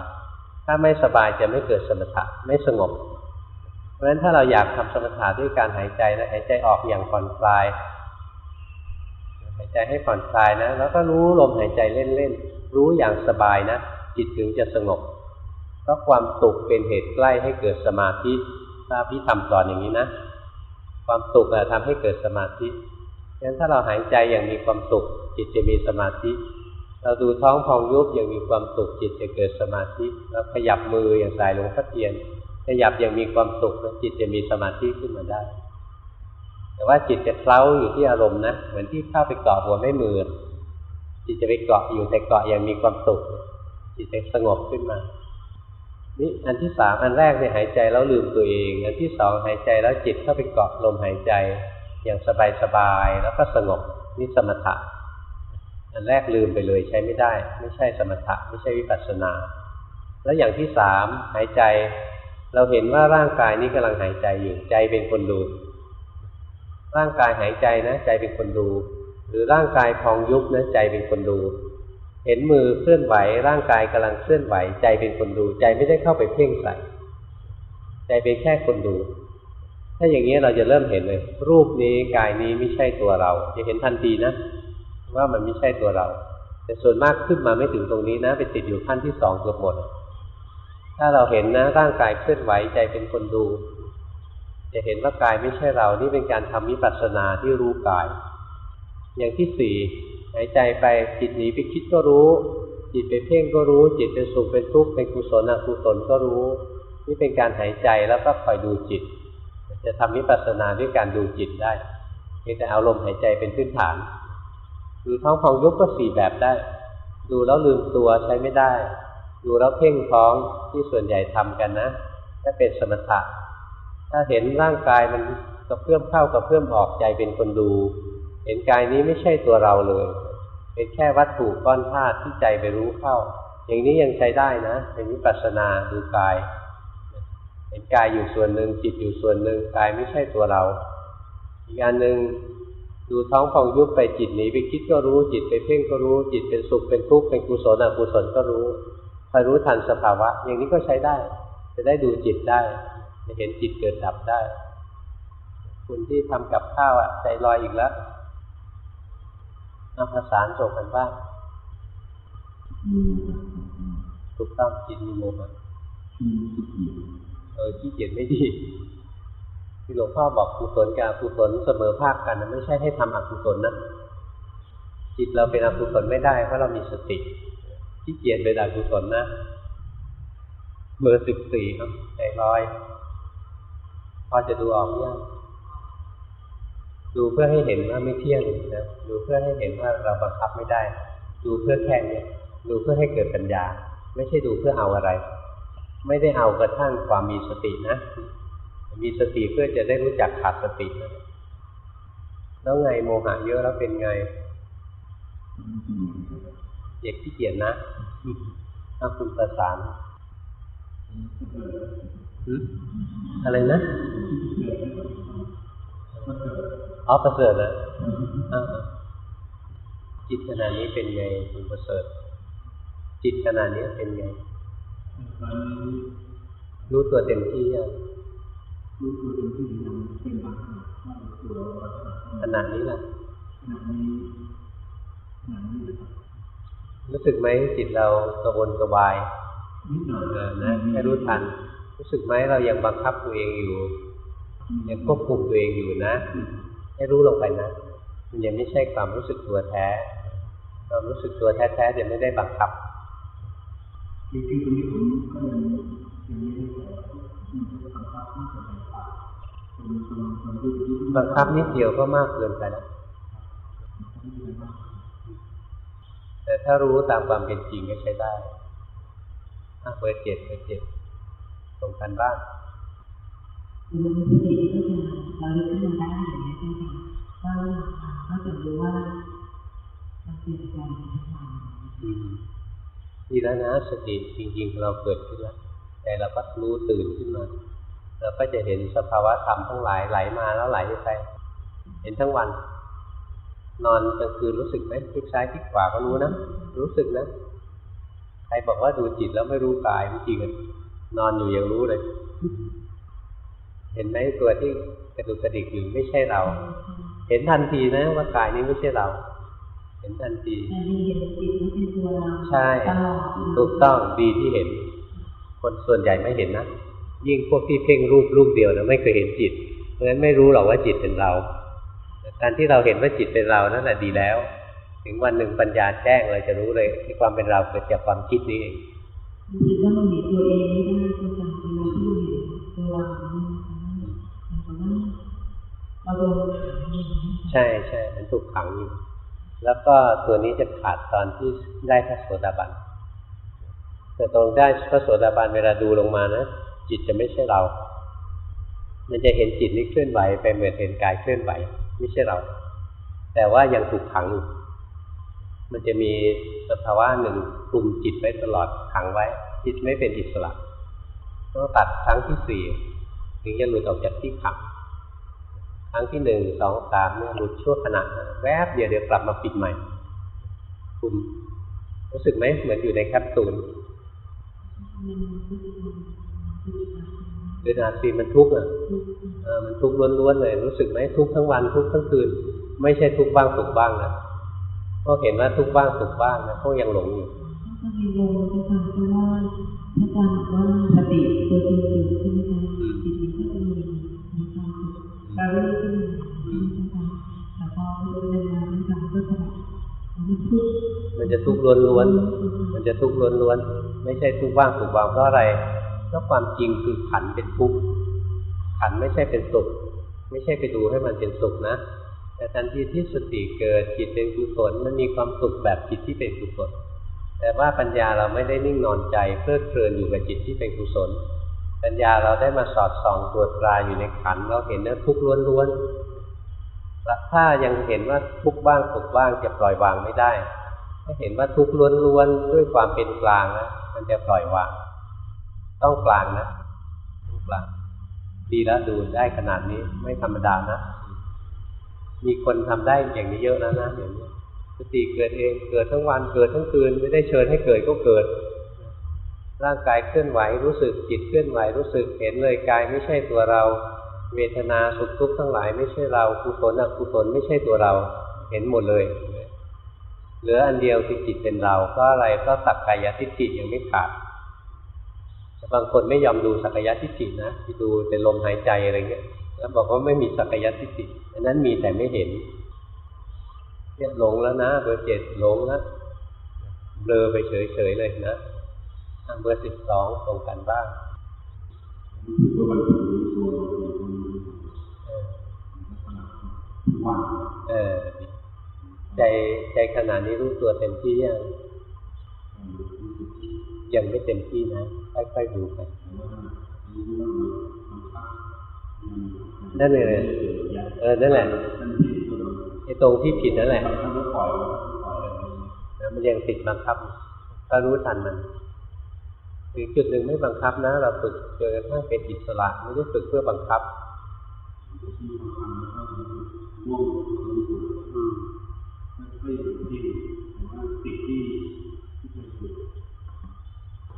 ถ้าไม่สบายจะไม่เกิดสมถะไม่สงบ เพราะฉะนั้นถ้าเราอยากทำสมถะด้วยการหายใจนะหายใจออกอย่างผ่อนคลาย หายใจให้ผ่อนคลายนะ แล้วก็รู้ลมหายใจเล่นๆ รู้อย่างสบายนะ จิตถึงจะสงบ เพราะความสุขเป็นเหตุใกล้ให้เกิดสมาธิถ้าพี่ทำสอนอย่างนี้นะ ความสุขอะทำให้เกิดสมาธิงั้นถ้าเราหายใจอย่างมีความสุข จิตจะมีสมาธิ เราดูท้องพองยุบอย่างมีความสุขจิตจะเกิดสมาธิ แล้วขยับมืออย่างสายหลวงพ่อเทียน ขยับอย่างมีความสุขแล้วจิตจะมีสมาธิขึ้นมาได้ แต่ว่าจิตจะเคล้าอยู่ที่อารมณ์นะเหมือนที่เข้าไปเกาะหัวไม่มือจิตจะไปเกาะอยู่แต่เกาะอย่างมีความสุข จิตจะสงบขึ้นมานี่อันที่สามอันแรกเนี่ยหายใจแล้วลืมตัวเอง อันที่สองหายใจแล้วจิตเข้าไปเกาะลมหายใจ อย่างสบายๆแล้วก็สงบนี่สมถะ อันแรกลืมไปเลยใช้ไม่ได้ ไม่ใช่สมถะไม่ใช่วิปัสสนา แล้วอย่างที่สามหายใจ เราเห็นว่าร่างกายนี้กำลังหายใจอยู่ใจเป็นคนดู ร่างกายหายใจนะใจเป็นคนดู หรือร่างกายพองยุบนะใจเป็นคนดู เห็นมือเคลื่อนไหว ร่างกายกำลังเคลื่อนไหว ใจเป็นคนดู ใจไม่ได้เข้าไปเพ่งใส่ใจเป็นแค่คนดูถ้าอย่างนี้เราจะเริ่มเห็นเลย รูปนี้กายนี้ไม่ใช่ตัวเรา จะเห็นทันทีนะ ว่ามันไม่ใช่ตัวเรา แต่ส่วนมากขึ้นมาไม่ถึงตรงนี้นะ ไปติดอยู่ขั้นที่สองเกือบหมด ถ้าเราเห็นนะร่างกายเคลื่อนไหวใจเป็นคนดู จะเห็นว่ากายไม่ใช่เรา นี่เป็นการทำวิปัสสนาที่รู้กาย อย่างที่สี่หายใจไปจิตหนีไปคิดก็รู้ จิตไปเพ่งก็รู้ จิตเป็นสุขเป็นทุกข์เป็นกุศลอกุศลก็รู้ นี่เป็นการหายใจแล้วก็คอยดูจิต จะทำวิปัสสนาด้วยการดูจิตได้เพียงแต่เอาลมหายใจเป็นพื้นฐาน ดูท้องพองยุบก็สี่แบบได้ ดูแล้วลืมตัวใช้ไม่ได้ ดูแล้วเพ่งท้องที่ส่วนใหญ่ทำกันนะถ้าเป็นสมถะถ้าเห็นร่างกายมันกระเพื่อมเข้ากระเพื่อมออกใจเป็นคนดู เห็นกายนี้ไม่ใช่ตัวเราเลย เป็นแค่วัตถุก้อนธาตุที่ใจไปรู้เข้า อย่างนี้ยังใช้ได้นะเป็นวิปัสสนาดูกาย เห็นกายอยู่ส่วนหนึ่งจิตอยู่ส่วนหนึ่งกายไม่ใช่ตัวเรา อีกอันหนึ่ง ดูท้องพองยุบไปจิตหนีไปคิดก็รู้จิตไปเพ่งก็รู้จิตเป็นสุขเป็นทุกข์เป็นกุศลอกุศลก็รู้คอยรู้ทันสภาวะ อย่างนี้ก็ใช้ได้ จะได้ดูจิตได้จะเห็นจิตเกิดดับได้ คุณที่ทำกับข้าวอะใจลอยอีกแล้วเอาภาษานส่งกันบ้างถูกต้องจิตมีโมหะเออขี้เกียจไม่ดี ที่หลวงพ่อบอกกุศลกับอกุศลเสมอภาคกันนะไม่ใช่ให้ทำอกุศลนะจิตเราเป็นอกุศลไม่ได้เพราะเรามีสติขี้เกียจเป็นอกุศลนะเบอร์สิบสี่ครับใจลอย พอจะดูออกยังดูเพื่อให้เห็นว่าไม่เที่ยงนะดูเพื่อให้เห็นว่าเราบังคับไม่ได้ ดูเพื่อแค่นี้ดูเพื่อให้เกิดปัญญา ไม่ใช่ดูเพื่อเอาอะไร ไม่ได้เอากระทั่งความมีสตินะ มีสติเพื่อจะได้รู้จักขาดสตินะแล้วไงโมหะเยอะแล้วเป็นไง เด็กที่เกียจนะถ้าคุณประสานอะไรนะอ๋อประเสริฐนะจิตขนาดนี้เป็นไงคุณประเสริฐ จิตขนาดนี้เป็นไง รู้ตัวเต็มที่ยัง รู้ตัวเต็มที่ยังเป็นบางตัวขนาดนี้ล่ะขณะนี้ขณะนี้รู้สึกไหมจิตเรากระวนกระวายนิดหน่อยเออนะให้รู้ทัน รู้สึกไหมเรายังบังคับตัวเองอยู่ ยังควบคุมตัวเองอยู่นะให้รู้ลงไปนะมันยังไม่ใช่ความรู้สึกตัวแท้ความรู้สึกตัวแท้ๆจะไม่ได้บังคับจริงๆตรงนี้ผมก็ยังยังไม่ได้บังคับที่จะ บังคับตรรงตรงที่ที่บังคับนิดเดียวก็มากเกินไปแล้วแต่ถ้ารู้ตามความเป็นจริงก็ใช้ได้ถ้าเบอร์เจ็ดเบอร์เจ็ดตรงกันบ้างคือมันสติก็จะเราลึกขึ้นมาได้อย่างนี้ใช่ไหมคะก็ก็จะรู้ว่ามันเปลี่ยนแปลงทาดีแล้วนะสติจริง ๆ เราเกิดขึ้นแล้วแต่เราก็รู้ตื่นขึ้นมา เราก็จะเห็นสภาวะธรรมทั้งหลายไหลมาแล้วไหลไป เห็นทั้งวัน นอนกลางคืนรู้สึกไหมพลิกซ้ายพลิกขวาก็รู้นะรู้สึกนะใครบอกว่าดูจิตแล้วไม่รู้กายไม่จริงอะนอนอยู่ยังรู้เลย เห็นไหมตัวที่กระดุกกระดิกอยู่ไม่ใช่เรา เห็นทันทีนะว่ากายนี้ไม่ใช่เรา เห็นทันทีแต่ยังเห็นจิตว่าเป็นตัวเราใช่ตลอดถูกต้องดีที่เห็น คนส่วนใหญ่ไม่เห็นนะ ยิ่งพวกที่เพ่งรูปรูปเดียวนะไม่เคยเห็นจิต เพราะฉะนั้นไม่รู้หรอกว่าจิตเป็นเราแต่การที่เราเห็นว่าจิตเป็นเรานั่นแหละดีแล้ว ถึงวันหนึ่งปัญญาแจ้งเราจะรู้เลยที่ความเป็นเราเกิดจากความคิดนี้เองรู้สึกว่ามันหนีตัวเองไม่ได้จนกระทั่งเวลาที่เราเห็นตัวเรามันเหมือนกับว่าเราโดนขังอยู่ใช่ใช่มันถูกขังอยู่แล้วก็ตัวนี้จะขาดตอนที่ได้พระโสดาบันแต่ตรงได้พระโสดาบันเวลาดูลงมานะ จิตจะไม่ใช่เรา มันจะเห็นจิตนี้เคลื่อนไหวไปเหมือนเห็นกายเคลื่อนไหว ไม่ใช่เรา แต่ว่ายังถูกขัง มันจะมีสภาวะหนึ่งกลุ่มจิตไว้ตลอดขังไว้ จิตไม่เป็นอิสระต้องตัดครั้งที่สี่ถึงจะหลุดออกจากที่ขังครั้งที่หนึ่งสองสามเนี่ยหลุดชั่วขณะแวบเดียวเดี๋ยวกลับมาปิดใหม่กลุ่มรู้สึกไหมเหมือนอยู่ในแคปซูล เวลาสีมันทุกข์อะเออมันทุกข์ล้วนๆเลย รู้สึกไหมทุกข์ทั้งวันทุกข์ทั้งคืน ไม่ใช่ทุกข์บ้างสุขบ้างนะพวกเห็นว่าทุกข์บ้างสุขบ้างนะพวกยังหลงอยู่ก็มีโยมที่ฟังเพราะว่าอาจารย์บอกว่าสติตัวจริงอยู่ใช่ไหมคะจิตมันก็จะมีมีความสุขเราเรื่อยๆขึ้นมาแต่พอเวลาอาจารย์ก็จะแบบมันทุกข์มันจะทุกข์ล้วนๆมันจะทุกข์ล้วนๆไม่ใช่ทุกข์บ้างสุขบ้างเพราะอะไร เพราะความจริงคือขันเป็นทุกข์ขันไม่ใช่เป็นสุข ไม่ใช่ไปดูให้มันเป็นสุขนะ แต่ทันทีที่สติเกิดจิตเป็นกุศลมันมีความสุขแบบจิตที่เป็นกุศล แต่ว่าปัญญาเราไม่ได้นิ่งนอนใจเพลิดเพลินอยู่กับจิตที่เป็นกุศล ปัญญาเราได้มาสอดส่องตรวจตราอยู่ในขันเราเห็นว่าทุกข์ล้วนๆแล้วถ้ายังเห็นว่าทุกข์บ้างสุขบ้างจะปล่อยวางไม่ได้ ถ้าเห็นว่าทุกข์ล้วนๆด้วยความเป็นกลางนะมันจะปล่อยวาง ต้องกลางนะต้องกลางดีแล้วดูได้ขนาดนี้ไม่ธรรมดานะ มีคนทำได้อย่างนี้เยอะแล้วนะเดี๋ยวนี้สติเกิดเองเกิดทั้งวันเกิดทั้งคืนไม่ได้เชิญให้เกิดก็เกิด ร่างกายเคลื่อนไหวรู้สึกจิตเคลื่อนไหวรู้สึกเห็นเลยกายไม่ใช่ตัวเรา เวทนาสุขทุกข์ทั้งหลายไม่ใช่เรากุศลอกุศลไม่ใช่ตัวเราเห็นหมดเลยเหลืออันเดียวคือจิตเป็นเรา ก็อะไรก็สักกายทิฏฐิยังไม่ขาด บางคนไม่ยอมดูสักกายทิฏฐินะไปดูแต่ลมหายใจอะไรเงี้ยแล้วบอกว่าไม่มีสักกายทิฏฐิอันนั้นมีแต่ไม่เห็นเนี่ยหลงแล้วนะเบอร์เจ็ดหลงแล้วเบลอไปเฉยๆเลยนะเบอร์สิบสองตรงกันบ้างเออใจใจขนาดนี้รู้ตัวเต็มที่ยังยังไม่เต็มที่นะ ค่อยๆดูไปนั่นเลยเออนั่นแหละไอ้ตรงที่ผิดนั่นแหละแล้วมันยังติดบังคับ ก็รู้ทันมันถึงจุดหนึ่งไม่บังคับนะ เราฝึกจนกระทั่งเป็นอิสระไม่ได้ฝึกเพื่อบังคับอืม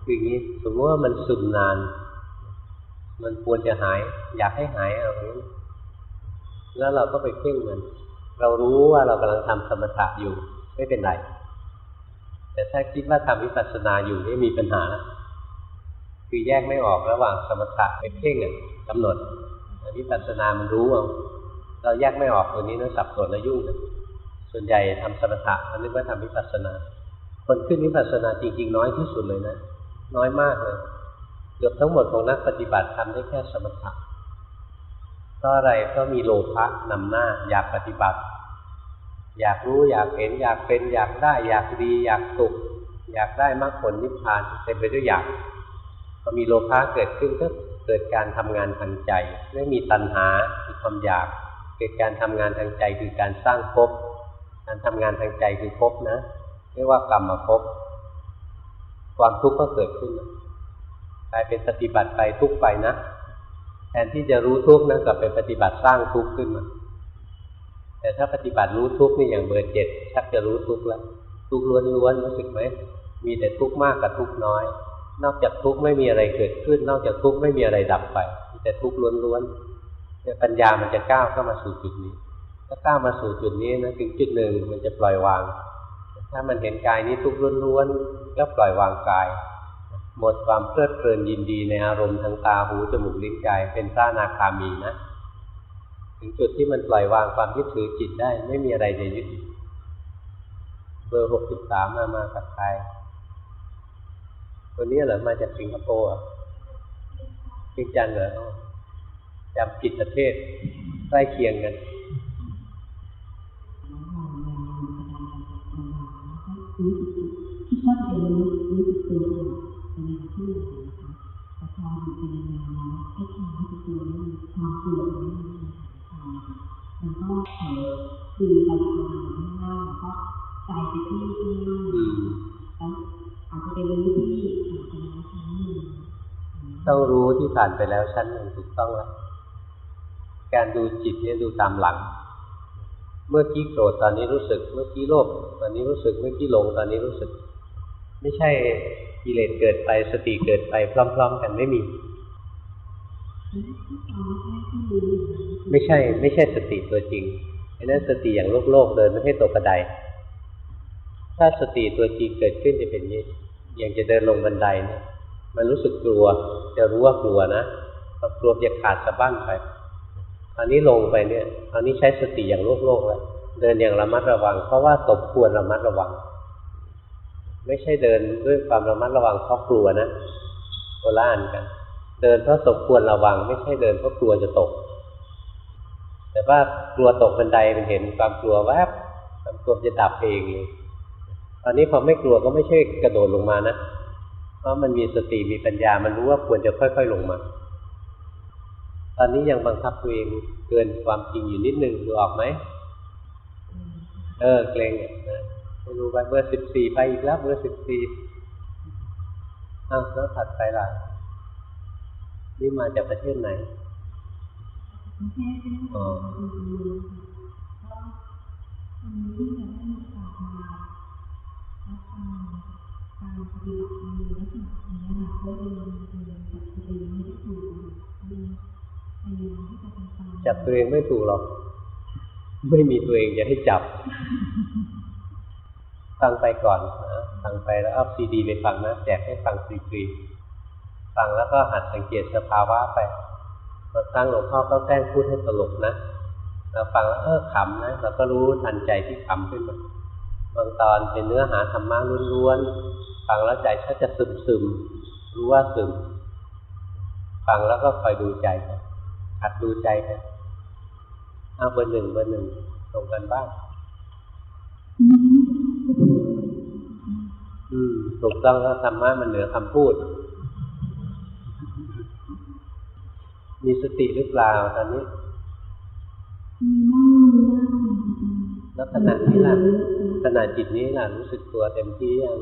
คืออย่างนี้สมมติว่ามันซึมนาน มันควรจะหาย อยากให้หายเอาแล้วเราก็ไปเพ่งมัน เรารู้ว่าเรากำลังทำสมถะอยู่ ไม่เป็นไร แต่ถ้าคิดว่าทำวิปัสสนาอยู่นี่มีปัญหาคือแยกไม่ออกระหว่างสมถะไปเพ่งอะกำหนดวิปัสสนามันรู้เอาเราแยกไม่ออกตัวนี้นะสับสนและยุ่งนะส่วนใหญ่ทำสมถะมันนึกว่าทำวิปัสสนา คนขึ้นวิปัสสนาจริง ๆ น้อยที่สุดเลยนะ น้อยมากเลย เกือบทั้งหมดของนักปฏิบัติทำได้แค่สมถะเพราะอะไรเพราะมีโลภะนำหน้า อยากปฏิบัติ อยากรู้อยากเห็นอยากเป็น อยากได้ อยากดี อยากสุขอยากได้มรรคผลนิพพานเต็มไปด้วยอยากพอมีโลภะเกิดขึ้นก็เกิดการทำงานทางใจไม่มีตัณหามีความอยากเกิดการทำงานทางใจคือการสร้างภพการทำงานทางใจคือภพนะเรียกว่ากรรมภพ ความทุกข์ก็เกิดขึ้นกลายเป็นปฏิบัติไปทุกข์ไปนะแทนที่จะรู้ทุกข์นะกลับเป็นปฏิบัติสร้างทุกข์ขึ้นมาแต่ถ้าปฏิบัติรู้ทุกข์นี่อย่างเบอร์เจ็ดชักจะรู้ทุกข์แล้วทุกข์ล้วนๆรู้สึกไหมมีแต่ทุกข์มากกับทุกข์น้อย นอกจากทุกข์ไม่มีอะไรเกิดขึ้น นอกจากทุกข์ไม่มีอะไรดับไปมีแต่ทุกข์ล้วนๆเนี่ปัญญามันจะก้าวเข้ามาสู่จุดนี้ ถ้าก้าวมาสู่จุดนี้นะถึงจุดหนึ่งมันจะปล่อยวาง ถ้ามันเห็นกายนี้ทุกข์ล้วนๆก็ปล่อยวางกาย หมดความเพลิดเพลินยินดีในอารมณ์ทางตาหูจมูกลิ้นกายเป็นพระนาคามีนะถึงจุดที่มันปล่อยวางความยึดถือจิตได้ ไม่มีอะไรจะยึดเบอร์หกสิบสามมามากับใครคนนี้เหรอมาจากสิงคโปร์อะจริงจังเหรอจำผิดประเทศใกล้เคียงกัน คิดว่าตัวเองรู้รู้สึกตัวตลอดเวลาที่เรานะคะแต่พออยู่เป็นนานแล้วไอ้ความรู้สึกตัวนี้ความกลัวนี้มันหายไปมันก็เผลอคือเราทำงานข้างล่างแล้วก็ใจไปที่ข้างล่างแล้วอาจจะไปรู้ที่อาจจะน้อยครั้งหนึ่งต้องรู้ที่ผ่านไปแล้วชั้นหนึ่งถูกต้องแล้วการดูจิตเนี่ยดูตามหลัง เมื่อกี้โกรธตอนนี้รู้สึก เมื่อกี้โลภตอนนี้รู้สึก เมื่อกี้หลงตอนนี้รู้สึก ไม่ใช่กิเลสเกิดไปสติเกิดไปพร้อม ๆ กันไม่มี ไม่ใช่ ไม่ใช่สติตัวจริงไอ้นั่นสติอย่างโลกโลกเดินไม่ให้ตกกระไดถ้าสติตัวจริงเกิดขึ้นจะเป็นย่างนี้อย่างจะเดินลงบันไดเนี่ยมันรู้สึกกลัว จะรู้ว่ากลัวนะพอกลัวจะขาดสะบั้นไป คราวนี้ลงไปเนี่ยคราวนี้ใช้สติอย่างโลกโลกแล้วเดินอย่างระมัดระวัง เพราะว่าสมควรระมัดระวัง ไม่ใช่เดินด้วยความระมัดระวังเพราะกลัวนะโบราณกัน เดินเพราะสมควรระวัง ไม่ใช่เดินเพราะกลัวจะตก แต่ว่ากลัวตกบันไดมันเห็นความกลัวแวบความกลัวจะดับเองเลยตอนนี้พอไม่กลัวก็ไม่ใช่กระโดดลงมานะ เพราะมันมีสติมีปัญญา มันรู้ว่าควรจะค่อย ๆ ลงมา ตอนนี้ยังบังคับตัวเองเกินความจริงอยู่นิดนึงดูออกไหมเออเกรงอะนะไม่รู้ไปเบอร์สิบสี่ไปอีกแล้วเบอร์สิบสี่อ้าวแล้วถัดไปล่ะนี่มาจากประเทศไหนแค่เป็นขอ๋อองตัวเองก็วันนี้ที่จะได้มีโอกาสมารับฟังการปฏิบัติในลักษณะนี้ค่ะเพราะเองเองจับตั จับตัวเองไม่ถูกหรอก ไม่มีตัวเองจะให้จับ ฟังไปก่อนนะฟังไปแล้วเอาซีดีไปฟังนะแจกให้ฟังฟรีๆฟังแล้วก็หัดสังเกตสภาวะไปบาตั้งหลวงพ่อก็แกล้งพูดให้ตลกนะเราฟังแล้วเออขำนะเราก็รู้ทันใจที่ขำขึ้นมาบางตอนเป็นเนื้อหาธรรมะล้วนๆฟังแล้วใจชักจะซึมซึมๆรู้ว่าซึม ฟังแล้วก็คอยดูใจไป หัดดูใจไปเอาเบอร์หนึ่งเบอร์หนึ่งตรงกันบ้างอืมถูกต้องแล้วธรรมะมันเหนือคำพูด มีสติหรือเปล่าตอนนี้แล้วขณะนี้ล่ะขณะจิตนี้ล่ะรู้สึกตัวเต็มที่ยัง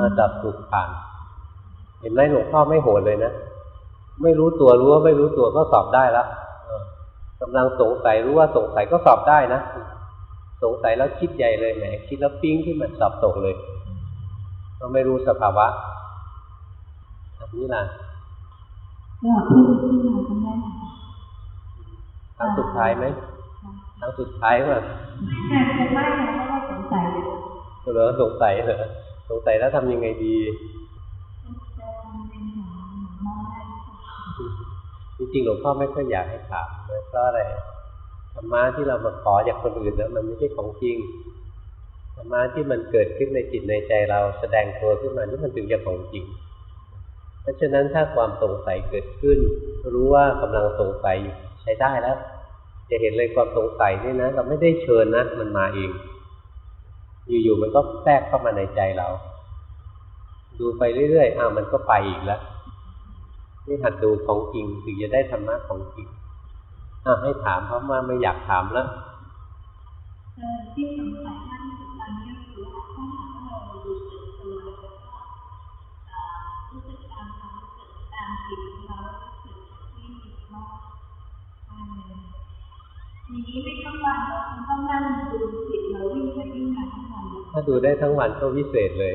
ระดับถูกผ่าน เห็นไหมหลวงพ่อไม่โหดเลยนะ ไม่รู้ตัวรู้ว่าไม่รู้ตัวก็สอบได้แล้วเออกำลังสงสัยรู้ว่าสงสัยก็สอบได้นะ สงสัยแล้วคิดใหญ่เลยแหมคิดแล้วปิ้งที่มันสอบตกเลยก็ไม่รู้สภาวะอันนี้ล่ะก็เพื่อที่เราจะได้ครั้งสุดท้ายไหมครั้งสุดท้ายว่าแต่จะไม่นะเพราะว่าสงสัยจะเหรอสงสัยเหรอสงสัยแล้วทำยังไงดี จริงๆหลวงพ่อไม่ค่อยอยากให้ถามเลยเพราะอะไรธรรมะที่เรามาขอจากคนอื่นแล้วมันไม่ใช่ของจริงธรรมะที่มันเกิดขึ้นในจิตในใจเราแสดงตัวขึ้นมานี่มันถึงจะของจริง เพราะฉะนั้นถ้าความสงสัยเกิดขึ้น รู้ว่ากำลังสงสัยอยู่ใช้ได้แล้ว จะเห็นเลยความสงสัยนี่นะเราไม่ได้เชิญนะมันมาเอง อยู่ๆมันก็แทรกเข้ามาในใจเรา ดูไปเรื่อยๆอ้าวมันก็ไปอีกแล้ว นี่หัดดูของจริงถึงจะได้ธรรมะของจริงอะให้ถามเพราะว่าไม่อยากถามแล้วเออที่สงสัยมากที่สุดตอนนี้ก็คือว่าถ้าหากว่าเรารู้สึกตัวแล้วก็เอ่อรู้สึกตามความรู้สึกตามจิตของเรารู้สึกที่มีรอบข้างเลยอย่างนี้ไม่ทั้งวันเราต้องนั่งดูจิตเราวิ่งไปวิ่งมาทั้งวันเลยถ้าดูได้ทั้งวันก็วิเศษเลย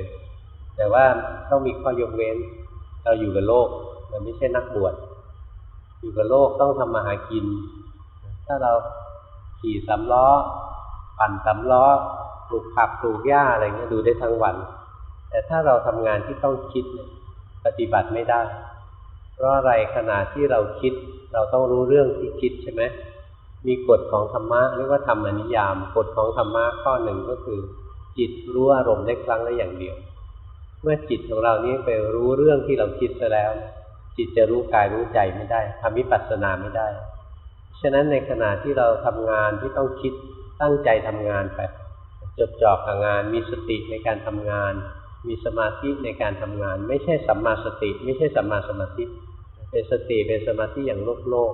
แต่ว่าต้องมีข้อยกเว้น เราอยู่กับโลก มันไม่ใช่นักบวชอยู่กับโลกต้องทำมาหากิน ถ้าเราขี่สามล้อ ปั่นสามล้อปลูกผักปลูกหญ้าอะไรเงี้ยดูได้ทั้งวัน แต่ถ้าเราทำงานที่ต้องคิดปฏิบัติไม่ได้ เพราะอะไรขณะที่เราคิด เราต้องรู้เรื่องที่คิดใช่ไหมมีกฎของธรรมะเรียกว่าธรรมนิยาม กฎของธรรมะข้อหนึ่งก็คือ จิตรู้อารมณ์ได้ครั้งละอย่างเดียว เมื่อจิตของเรานี้ไปรู้เรื่องที่เราคิดไปแล้ว จิตจะรู้กายรู้ใจไม่ได้ทำวิปัสสนาไม่ได้ ฉะนั้นในขณะที่เราทำงานที่ต้องคิดตั้งใจทำงานไปจดจ่อกับงาน มีสติในการทำงาน มีสมาธิในการทำงาน ไม่ใช่สัมมาสติ ไม่ใช่สัมมาสมาธิเป็นสติเป็นสมาธิอย่างโลกโลก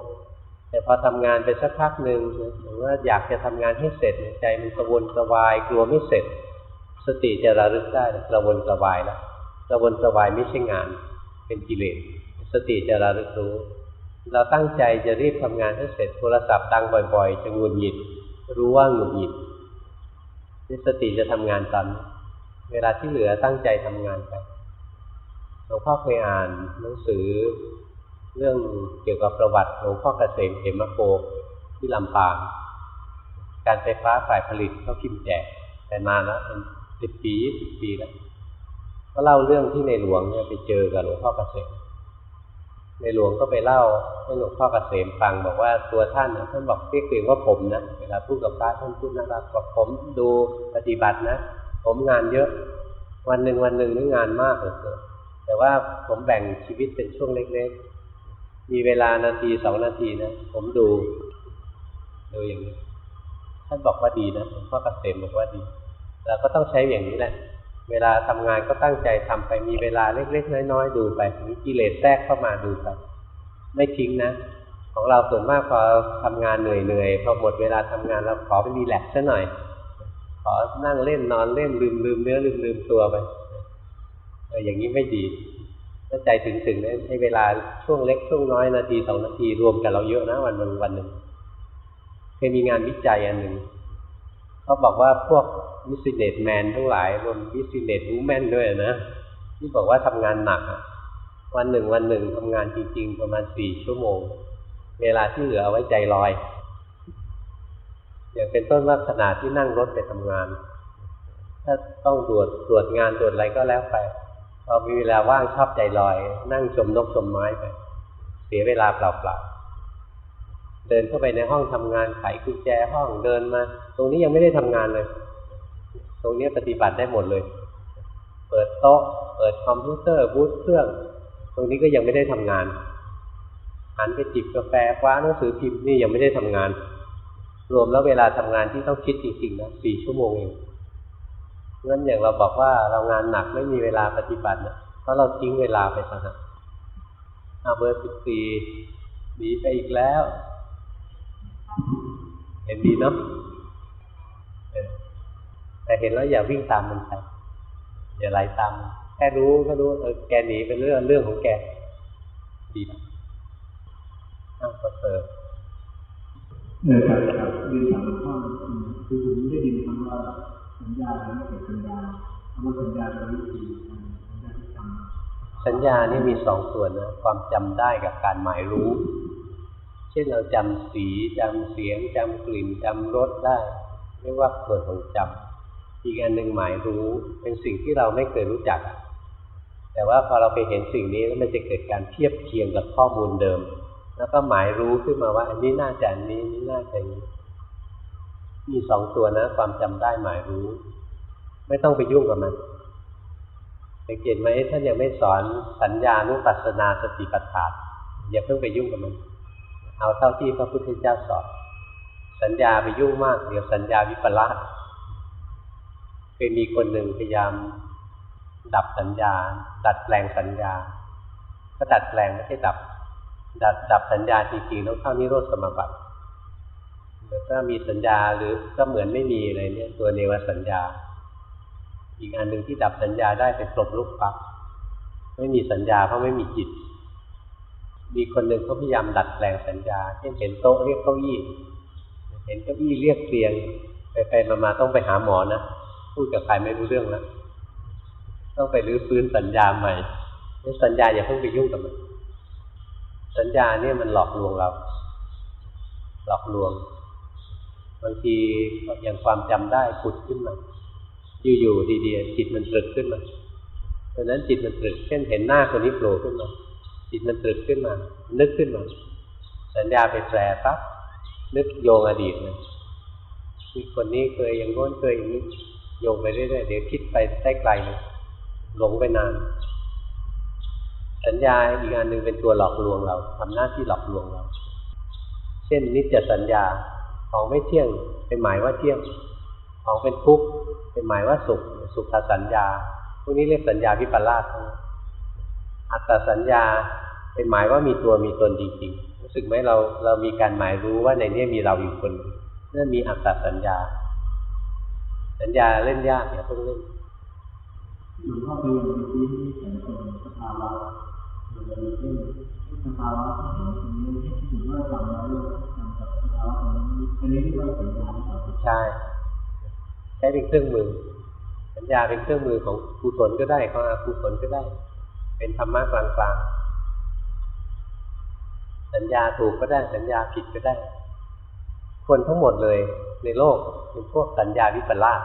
แต่พอทำงานไปสักพักหนึ่งหรือว่าอยากจะทำงานให้เสร็จใจมันกระวนกระวายกลัวไม่เสร็จ สติจะระลึกได้กระวนกระวายแล้วกระวนกระวายไม่ใช่งาน เป็นกิเลส สติจะระลึกรู้ เราตั้งใจจะรีบทำงานให้เสร็จโทรศัพท์ดังบ่อยๆ จะหงุดหงิด รู้ว่าหงุดหงิดนี่สติจะทำงานตอนเวลาที่เหลือตั้งใจทำงานไปหลวงพ่อเคยอ่านหนังสือ เรื่องเกี่ยวกับประวัติหลวงพ่อเกษมเขมโกที่ลำปางการไฟฟ้าฝ่ายผลิตเขาพิมพ์แจกแต่นานแล้วเป็นสิบปียี่สิบปีแล้วก็เล่าเรื่องที่ในหลวงเนี่ยไปเจอกับหลวงพ่อเกษม ในหลวงก็ไปเล่าให้หลวงพ่อเกษมฟังบอกว่าตัวท่านนะท่านบอกเรียกตัวเองว่าผมนะเวลาพูดกับพระท่านพูดน่ารักบอกผมดูปฏิบัตินะ ผมงานเยอะ วันหนึ่งวันหนึ่งนี่งานมากเหลือเกินแต่ว่าผมแบ่งชีวิตเป็นช่วงเล็กๆ มีเวลานาทีสองนาทีนะ ผมดูดูอย่างนี้ ท่านบอกว่าดีนะหลวงพ่อเกษมบอกว่าดีเราก็ต้องใช้อย่างนี้แหละ เวลาทำงานก็ตั้งใจทำไปมีเวลาเล็กๆ น้อยๆ ดูไปมีกิเลสแทรกเข้ามาดูไป ไม่ทิ้งนะ ของเราส่วนมากพอทำงานเหนื่อยๆพอหมดเวลาทำงานเราขอไปรีแลกซ์ซะหน่อย ขอนั่งเล่นนอนเล่นลืมลืมเนื้อลืมลืมตัวไปอย่างนี้ไม่ดีถ้าใจถึงถึงเนี่ให้เวลาช่วงเล็กช่วงน้อยนาทีสองนาทีรวมกันเราเยอะนะวันหนึ่งวันหนึ่งเคยมีงานวิจัยอันหนึ่ง เขาบอกว่าพวกวิสิเนตแมนทั้งหลายรวมวิสิเนตวูแมนด้วยนะที่บอกว่าทำงานหนักวันหนึ่งวันหนึ่งทำงานจริง ๆ ประมาณสี่ชั่วโมง เวลาที่เหลือเอาไว้ใจลอยอย่างเป็นต้นว่าขณะที่นั่งรถไปทำงาน ถ้าต้องตรวจตรวจงานตรวจอะไรก็แล้วไปพอมีเวลาว่างชอบใจลอย นั่งชมนกชมไม้ไปเสียเวลาเปล่าๆเดินเข้าไปในห้องทำงานไขกุญแจห้องเดินมา ตรงนี้ยังไม่ได้ทำงานเลย ตรงนี้ปฏิบัติได้หมดเลย เปิดโต๊ะ เปิดคอมพิวเตอร์บูตเครื่อง ตรงนี้ก็ยังไม่ได้ทำงานหันไปจิบกาแฟคว้าหนังสือพิมพ์นี่ยังไม่ได้ทำงาน รวมแล้วเวลาทำงานที่ต้องคิดจริงๆนะสี่ชั่วโมงเองงั้นอย่างเราบอกว่าเรางานหนักไม่มีเวลาปฏิบัตินะเพราะเราทิ้งเวลาไปต่างหากอาเบอร์สิบสี่หนีไปอีกแล้ว เห็นดีเนาะ แต่เห็นแล้วอย่าวิ่งตามมันไปอย่าไล่ตามมันแค่รู้ก็รู้เออแกหนีเป็นเรื่องเรื่องของแกดีนะอ้าวประเสริฐเออครับครับเรียนถามหลวงพ่ออืมคือผมได้ยินคำว่าสัญญาแล้วไม่เกิดสัญญาคำว่าสัญญาเป็นวิธีการสัญญาที่ทำสัญญานี่มีสองส่วนนะความจำได้กับการหมายรู้ เช่นเราจำสีจำเสียงจำกลิ่นจำรสได้เรียกว่าส่วนของจำ อีกอันหนึ่งหมายรู้เป็นสิ่งที่เราไม่เคยรู้จัก แต่ว่าพอเราไปเห็นสิ่งนี้แล้วมันจะเกิดการเทียบเคียงกับข้อมูลเดิม แล้วก็หมายรู้ขึ้นมาว่า อันนี้น่าจะอันนี้นี่น่าจะนี้มีสองตัวนะ ความจำได้หมายรู้ ไม่ต้องไปยุ่งกับมันสังเกตไหมท่านยังไม่สอนสัญญานุปัสสนาสติปัฏฐานอย่าเพิ่งไปยุ่งกับมัน เอาเท่าที่พระพุทธเจ้าสอนสัญญาไปยุ่งมาก เดี๋ยวสัญญาวิปลาส เคยมีคนหนึ่งพยายามดับสัญญา ดัดแปลงสัญญา ก็ดัดแปลงไม่ใช่ดับ ดับดับสัญญาจริงๆต้องเข้านิโรธสมบัติแล้วก็มีสัญญาหรือก็เหมือนไม่มีอะไรเนี่ยตัวเนวสัญญา อีกอันหนึ่งที่ดับสัญญาได้เป็นกลบลูกปักไม่มีสัญญาเพราะไม่มีจิต มีคนหนึ่งเขาพยายามดัดแปลงสัญญา เช่นเห็นโต๊ะเรียกเก้าอี้ เห็นเก้าอี้เรียกเตียง ไปไปมามาต้องไปหาหมอนะ พูดกับใครไม่รู้เรื่องแล้วต้องไปรื้อฟื้นสัญญาใหม่สัญญาอย่าเพิ่งไปยุ่งกับมัน สัญญาเนี่ยมันหลอกลวงเรา หลอกลวง บางทีอย่างความจำได้ผุดขึ้นมา อยู่ๆดีๆจิตมันตรึกขึ้นมาดังนั้นจิตมันตรึก เช่นเห็นหน้าคนนี้โผล่ขึ้นมา จิตมันตรึกขึ้นมา นึกขึ้นมา สัญญาไปแปลปั๊บนึกโยงอดีตเลยมีคนนี้เคยอย่างโน้นเคยอย่างนี้ โยงไปเรื่อยๆเดี๋ยวคิดไปได้ไกลเลยหลงไปนาน สัญญาอีกอันหนึ่งเป็นตัวหลอกลวงเราทำหน้าที่หลอกลวงเรา เช่นนิจสัญญาของไม่เที่ยงเป็นหมายว่าเที่ยง ของเป็นทุกข์เป็นหมายว่าสุข สุขสัญญาพวกนี้เรียกสัญญาวิปลาสอัตตสัญญาเป็นหมายว่ามีตัวมีตนจริงๆรู้สึกไหมเราเรามีการหมายรู้ว่าในนี้มีเราอยู่คนนั่นมีอัตตสัญญา สัญญาเล่นยากอย่าเพิ่งเล่นหลวงพ่อดูเมื่อกี้ที่เห็นเป็นสภาวะหรือเช่นสภาวะที่เห็นตรงนี้ถือว่าจำแล้วจำกับสภาวะตรงนี้อันนี้เรียกว่าสัญญาใช่ใช้เป็นเครื่องมือ สัญญาเป็นเครื่องมือของกุศลก็ได้ของอกุศลก็ได้ เป็นธรรมะกลางๆสัญญาถูกก็ได้สัญญาผิดก็ได้ คนทั้งหมดเลย ในโลกเป็นพวกสัญญาวิปลาส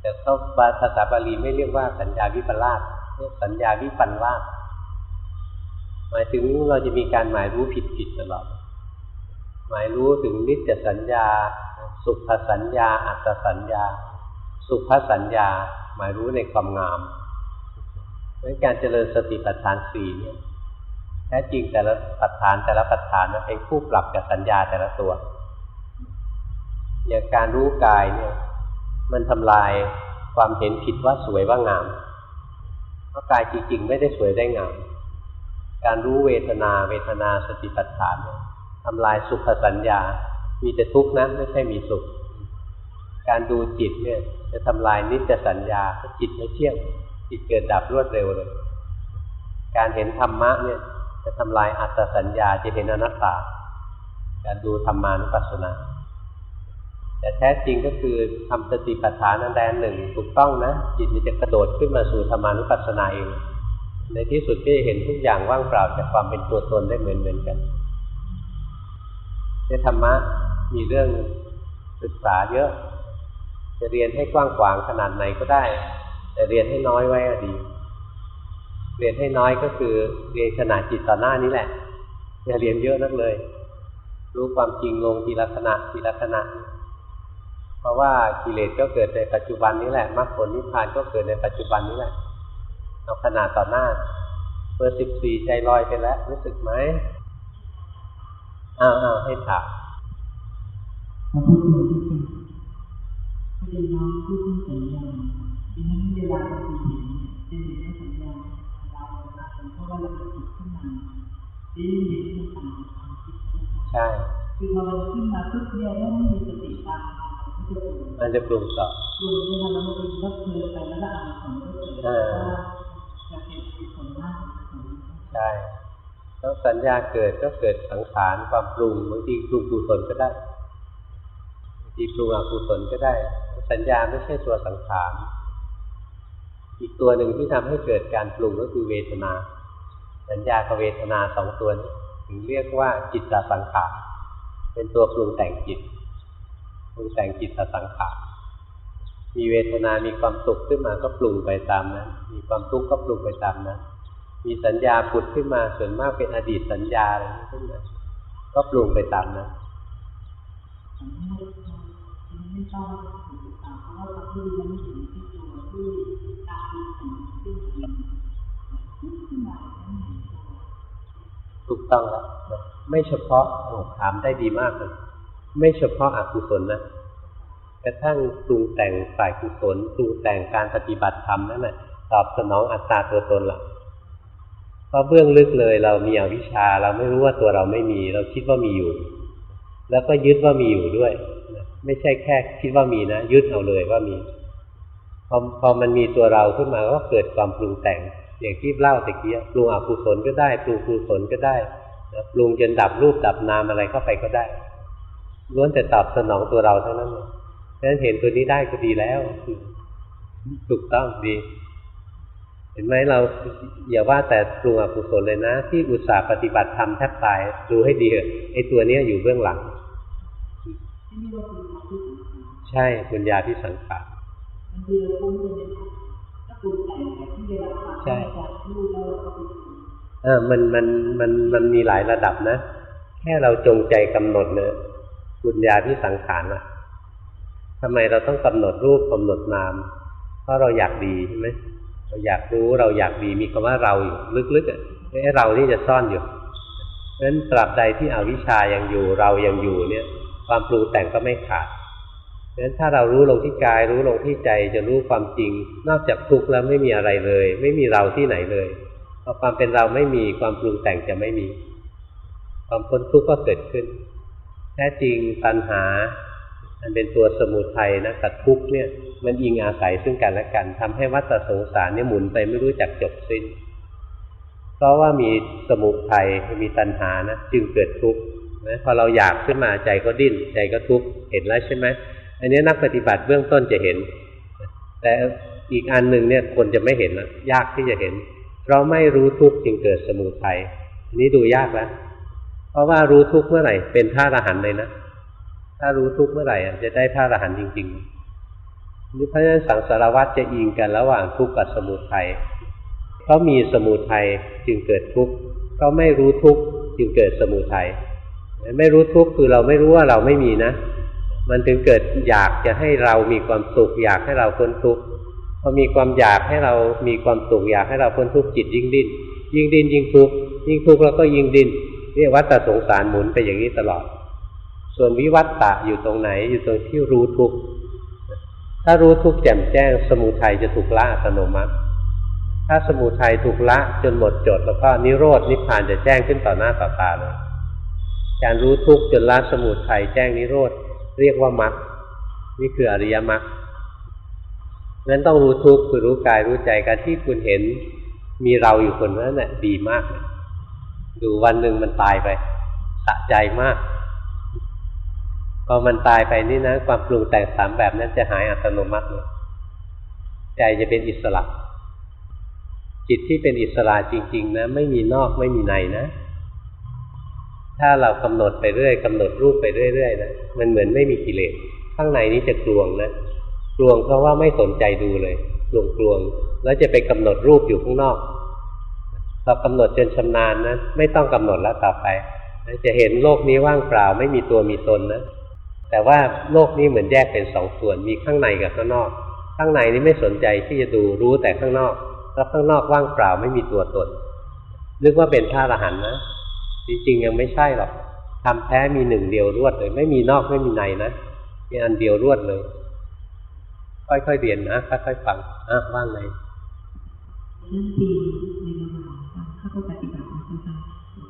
แต่ต้องภาษาบาลีไม่เรียกว่าสัญญาวิปลาสเรียกสัญญาวิปันลาสหมายถึงเราจะมีการหมายรู้ผิดผิดตลอด หมายรู้ถึงนิจสัญญา สุขสัญญา อัตสัญญา สุขสัญญา หมายรู้ในความงามเพราะการเจริญสติปัฏฐานสี่เนี่ยแท้จริงแต่ละปัฏฐานแต่ละปัฏฐานมันเป็นคู่ปรับกับสัญญาแต่ละตัว อย่างการรู้กายเนี่ย มันทำลายความเห็นผิดว่าสวยว่างามเพราะกายจริงๆ ไม่ได้สวยได้งาม การรู้เวทนาเวทนาสติปัฏฐานทำลายสุขสัญญา มีแต่ทุกข์นะไม่ใช่มีสุข การดูจิตเนี่ย จะทำลายนิจสัญญาจิตไม่เที่ยงจิตเกิดดับรวดเร็วเลย การเห็นธรรมะเนี่ย จะทำลายอัตสัญญาจะเห็นอนัตตา การดูธรรมานุปัสสนา แต่แท้จริงก็คือทำสติปัฏฐานอันใดหนึ่งถูกต้องนะจิตมันจะกระโดดขึ้นมาสู่ธรรมานุปัสสนาเองในที่สุดก็จะเห็นทุกอย่างว่างเปล่าจากความเป็นตัวตนได้เหมือนเหมือนกันในธรรมะมีเรื่องศึกษาเยอะ จะเรียนให้กว้างขวางขนาดไหนก็ได้ แต่เรียนให้น้อยไว้ก็ดี เรียนให้น้อยก็คือเรียนขนาดจิตต่อหน้านี้แหละอย่าเรียนเยอะนักเลย รู้ความจริงลงทีละขณะทีละขณะ เพราะว่ากิเลสก็เกิดในปัจจุบันนี้แหละมรรคผลนิพพานก็เกิดในปัจจุบันนี้แหละเอาขนาดต่อหน้าเบอร์สิบสี่ใจลอยไปแล้ว รู้สึกไหมอ้าวอ้าวให้ถามพระพุทธเจ้าพอดีน้องพูดถึงสัญญาทีนี้เวลาเราเห็นจะเห็นว่าสัญญาเราเพราะว่าเราคิดขึ้นมาทีนี้เห็นมันต่างจากความคิดใช่ คือพอเราขึ้นมาปุ๊บเดียวแล้วไม่มีสติตาม มันจะปรุงต่อปรุงเนี่ยมันมันเป็นรสเพลินไปแล้วก็อารมณ์ก็เกิดว่าจะเป็นผลมากใช่แล้วสัญญาเกิดก็เกิดสังขารความปรุงบางทีปรุงกุศลก็ได้บางทีปรุงอกุศลก็ได้ สัญญาไม่ใช่ตัวสังขารอีกตัวหนึ่งที่ทำให้เกิดการปรุงก็คือเวทนา สัญญากับเวทนาสองตัวนี้ถึงเรียกว่าจิตตสังขารเป็นตัวปรุงแต่งจิต ปรุงแต่งจิตสังขารมีเวทนา มีความสุขขึ้นมาก็ปรุงไปตามนั้น มีความทุกข์ก็ปรุงไปตามนั้น มีสัญญาผุดขึ้นมาส่วนมากเป็นอดีตสัญญาอะไรขึ้นมาก็ปรุงไปตามนั้นถูกต้องแล้วไม่เฉพาะถามได้ดีมากเลย ไม่เฉพาะอกุศลนะกระทั่งปรุงแต่งฝ่ายกุศลปรุงแต่งการปฏิบัติธรรมนั่นแหละตอบสนองอัตตาตัวตนละเพราะเบื้องลึกเลย เรามีอวิชชา เราไม่รู้ว่าตัวเราไม่มี เราคิดว่ามีอยู่ แล้วก็ยึดว่ามีอยู่ด้วยไม่ใช่แค่คิดว่ามีนะยึดเอาเลยว่ามีพอพอมันมีตัวเราขึ้นมาก็เกิดความปรุงแต่ง อย่างที่เล่าตะกี้ปรุงอกุศลก็ได้ปรุงกุศลก็ได้ปรุงจนดับรูปดับนามอะไรเข้าไปก็ได้ ล้วนแต่ตอบสนองตัวเราทั้งนั้นเลยฉะนั้นเห็นตัวนี้ได้ก็ดีแล้วถูกต้องดี เห็นไหมเราอย่าว่าแต่ปรุงอกุศลเลยนะ ที่อุตส่าห์ปฏิบัติธรรมแทบตายดูให้ดีเถอะไอ้ตัวเนี้ยอยู่เบื้องหลังไม่ปัญญาที่สำคัญใช่บุญญาที่สังขารมันคือเราคุ้มเลยนะคะถ้าปรุงแต่งแบบที่เวลาทำใช่จากลามันมันมันมันมีหลายระดับนะ แค่เราจงใจกำหนดเนะ บุญญาที่สังขารอะทำไมเราต้องกำหนดรูปกำหนดนาม เพราะเราอยากดีใช่ไหมเราอยากรู้เราอยากดีมีคำว่าเราอยู่ลึกๆอะไอ้เรานี่จะซ่อนอยู่เพราะฉะนั้นตราบใดที่อวิชชายังอยู่เรายังอยู่เนี่ย ความปรุงแต่งก็ไม่ขาดเพราะฉะนั้นถ้าเรารู้ลงที่กาย รู้ลงที่ใจจะรู้ความจริง นอกจากทุกข์แล้วไม่มีอะไรเลย ไม่มีเราที่ไหนเลยพอความเป็นเราไม่มีความปรุงแต่งจะไม่มี ความพ้นทุกข์ก็เกิดขึ้น แท้จริงตัณหา มันเป็นตัวสมุทัยนะกับทุกเนี่ย มันอิงอาศัยซึ่งกันและกันทำให้วัฏสงสารเนี่ยหมุนไปไม่รู้จักจบสิ้น เพราะว่ามีสมุทัยมีตัณหานะจึงเกิดทุกข์นะพอเราอยากขึ้นมาใจก็ดิ้น ใจก็ทุกข์เห็นแล้วใช่ไหมอันนี้นักปฏิบัติเบื้องต้นจะเห็น แต่อีกอันหนึ่งเนี่ยคนจะไม่เห็นนะยากที่จะเห็น เพราะไม่รู้ทุกข์จึงเกิดสมุทัยอันนี้ดูยากแล้ว เพราะว่ารู้ทุกข์เมื่อไหร่เป็นพระอรหันต์เลยนะ ถ้ารู้ทุกข์เมื่อไหร่จะได้พระอรหันต์จริงๆนี่เพราะฉะนั้นสังสารวัฏจะอิงกันระหว่างทุกข์กับสมุทัยเพราะมีสมุทัยจึงเกิดทุกข์เพราะไม่รู้ทุกข์จึงเกิดสมุทัยไม่รู้ทุกข์คือเราไม่รู้ว่าเราไม่มีนะ มันถึงเกิดอยากจะให้เรามีความสุข อยากให้เราพ้นทุกข์พอมีความอยากให้เรามีความสุขอยากให้เราพ้นทุกข์จิตยิ่งดิ้นยิ่งดิ้นยิ่งทุกข์ยิ่งทุกข์แล้วก็ยิ่งดิ้น เรียกวัฏสงสารหมุนไปอย่างนี้ตลอด ส่วนวิวัตตะอยู่ตรงไหน อยู่ตรงที่รู้ทุกข์ถ้ารู้ทุกข์แจ่มแจ้ง สมุทัยจะถูกละอัตโนมัติ ถ้าสมุทัยถูกละจนหมดจด แล้วก็นิโรดนิพพานจะแจ้งขึ้นต่อหน้าต่อตาเลยการรู้ทุกข์จนละสมุทัยแจ้งนิโรธเรียกว่ามรรคนี่คืออริยมรรคนั้นต้องรู้ทุกข์คือรู้กายรู้ใจการที่คุณเห็นมีเราอยู่คนนั้นน่ะดีมากเลย ดูวันหนึ่งมันตายไปสะใจมากพอมันตายไปนี่นะความปรุงแต่งสามแบบนั้นจะหายอัตโนมัติเลยใจจะเป็นอิสระ จิตที่เป็นอิสระจริง ๆ นะ ไม่มีนอกไม่มีในนะ ถ้าเรากำหนดไปเรื่อยกำหนดรูปไปเรื่อยๆนะมันเหมือนไม่มีกิเลสข้างในนี้จะกลวงนะกลวงเพราะว่าไม่สนใจดูเลยกลวงกลวงแล้วจะไปกำหนดรูปอยู่ข้างนอก เรากำหนดจนชำนาญนะไม่ต้องกำหนดแล้วต่อไปจะเห็นโลกนี้ว่างเปล่าไม่มีตัวมีตนนะแต่ว่าโลกนี้เหมือนแยกเป็นสองส่วนมีข้างในกับข้างนอก ข้างในนี้ไม่สนใจที่จะดูรู้แต่ข้างนอก แล้วข้างนอกว่างเปล่าไม่มีตัวตนนึกว่าเป็นพระอรหันต์นะจริงๆยังไม่ใช่หรอกทำแท้มีหนึ่งเดียวรวดเลย ไม่มีนอกไม่มีในนะมีอันเดียวรวดเลย ค่อยๆเรียนนะค่อยๆฟังอะว่างไงนั่นปีใน ระหว่างทำเข้าไปปฏิบัตินะคะ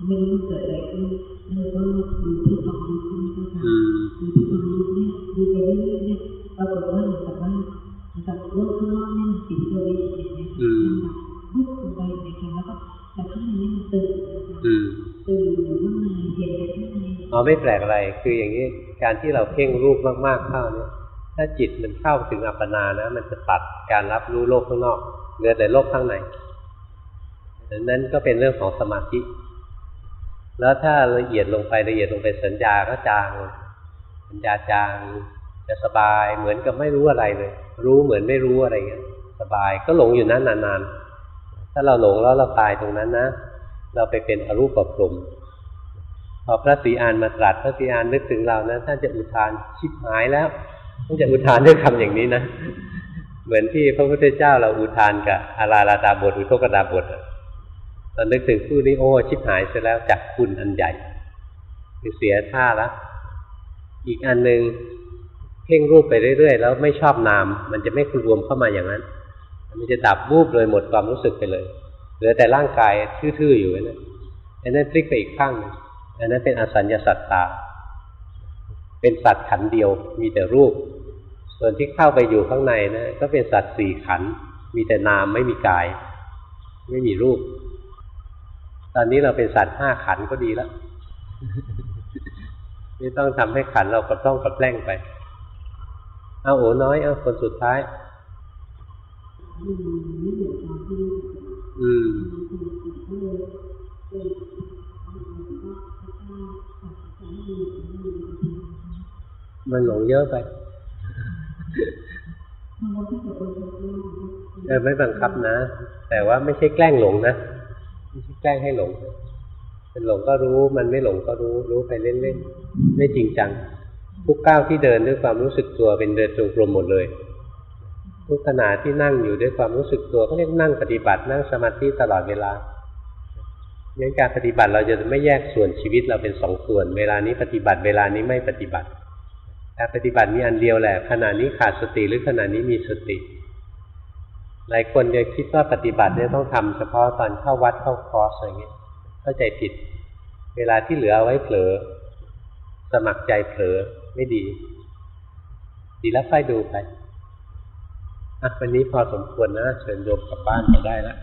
ไม่รู้เกิดอะไรขึ้นแล้วก็ดูที่ความรู้ใช่ไหมคะอืมดูที่ความรู้เนี่ยดูไปเรื่อยๆเนี่ยปรากฏว่าเหมือนกับว่าเหมือนกับโลกข้างนอกเนี่ยมันปิดตัวเองอย่างเงี้ยอืมมันแบบวุบลงไปอย่างเงี้ยแล้วก็แต่ข้างในนี่มันตื่นนะคะอืมตื่นอยู่ข้างในเห็นอยู่ข้างในอ๋อไม่แปลกอะไรคืออย่างนี้การที่เราเพ่งรูปมากๆเข้าเนี่ยถ้าจิตมันเข้าถึงอัปปนานะ มันจะตัดการรับรู้โลกข้างนอกเหลือแต่โลกข้างในดัง นั้นก็เป็นเรื่องของสมาธิ แล้วถ้าละเอียดลงไปละเอียดลงไปสัญญาก็จางสัญญาจางจะสบายเหมือนกับไม่รู้อะไรเลย รู้เหมือนไม่รู้อะไรเงี้ยสบายก็หลงอยู่นั้นนานๆ ถ้าเราหลงแล้วเราตายตรงนั้นนะ เราไปเป็นอรูปภพพอพระศรีอานมาตรัสพระศรีอานนึกถึงเรานะท่านจะอุทานชิบหายแล้วท่านจะอุทานด้วยคำอย่างนี้นะ เหมือนที่พระพุทธเจ้าเราอุทานกับอาราลาดาบทอุทกดาบทอะ ตอนนึกถึงคู่นี้โอ้ชิบหายเสียแล้วจากคุณอันใหญ่คือเสียท่าละอีกอันหนึ่งเพ่งรูปไปเรื่อยๆ แล้วไม่ชอบนาม มันจะไม่รวมเข้ามาอย่างนั้น มันจะดับวูบเลยหมดความรู้สึกไปเลยเหลือแต่ร่างกายทื่อๆอยู่นั่นอันนั้นพลิกไปอีกข้างนึงอันนั้นเป็นอสัญญาสัตตา เป็นสัตว์ขันเดียว มีแต่รูป ส่วนที่เข้าไปอยู่ข้างในนะก็เป็นสัตว์สี่ขัน มีแต่นามไม่มีกาย ไม่มีรูป ตอนนี้เราเป็นสัตว์ห้าขันธ์ก็ดีแล้วไม่ต้องทำให้ขันเรากระต้องกระแกล้งไป เอาโอน้อย เอาคนสุดท้าย อืมมันหลงเยอะไปเออไม่บังคับนะ แต่ว่าไม่ใช่แกล้งหลงนะไม่ใช่ แกล้งให้หลงเป็นหลงก็รู้ มันไม่หลงก็รู้ รู้ไปเล่นๆ ไม่จริงจัง ทุกก้าวที่เดินด้วยความรู้สึกตัวเป็นเดินจงกรมหมดเลย ทุกขณะที่นั่งอยู่ด้วยความรู้สึกตัวก็เรียกนั่งปฏิบัตินั่งสมาธิตลอดเวลางั้นการปฏิบัติเราจะไม่แยกส่วนชีวิตเราเป็นสองส่วน เวลานี้ปฏิบัติ เวลานี้ไม่ปฏิบัติ การปฏิบัติมีอันเดียวแหละ ขณะนี้ขาดสติหรือขณะนี้มีสติ หลายคนจะคิดว่าปฏิบัติเนี่ยต้องทำเฉพาะตอนเข้าวัดเข้าคอร์สอะไรเงี้ยเข้าใจผิด เวลาที่เหลือไว้เผลอ สมัครใจเผลอไม่ดี ดีแล้วค่อยดูไปอะวันนี้พอสมควรนะ เชิญโยมกลับบ้านไปได้แล้ว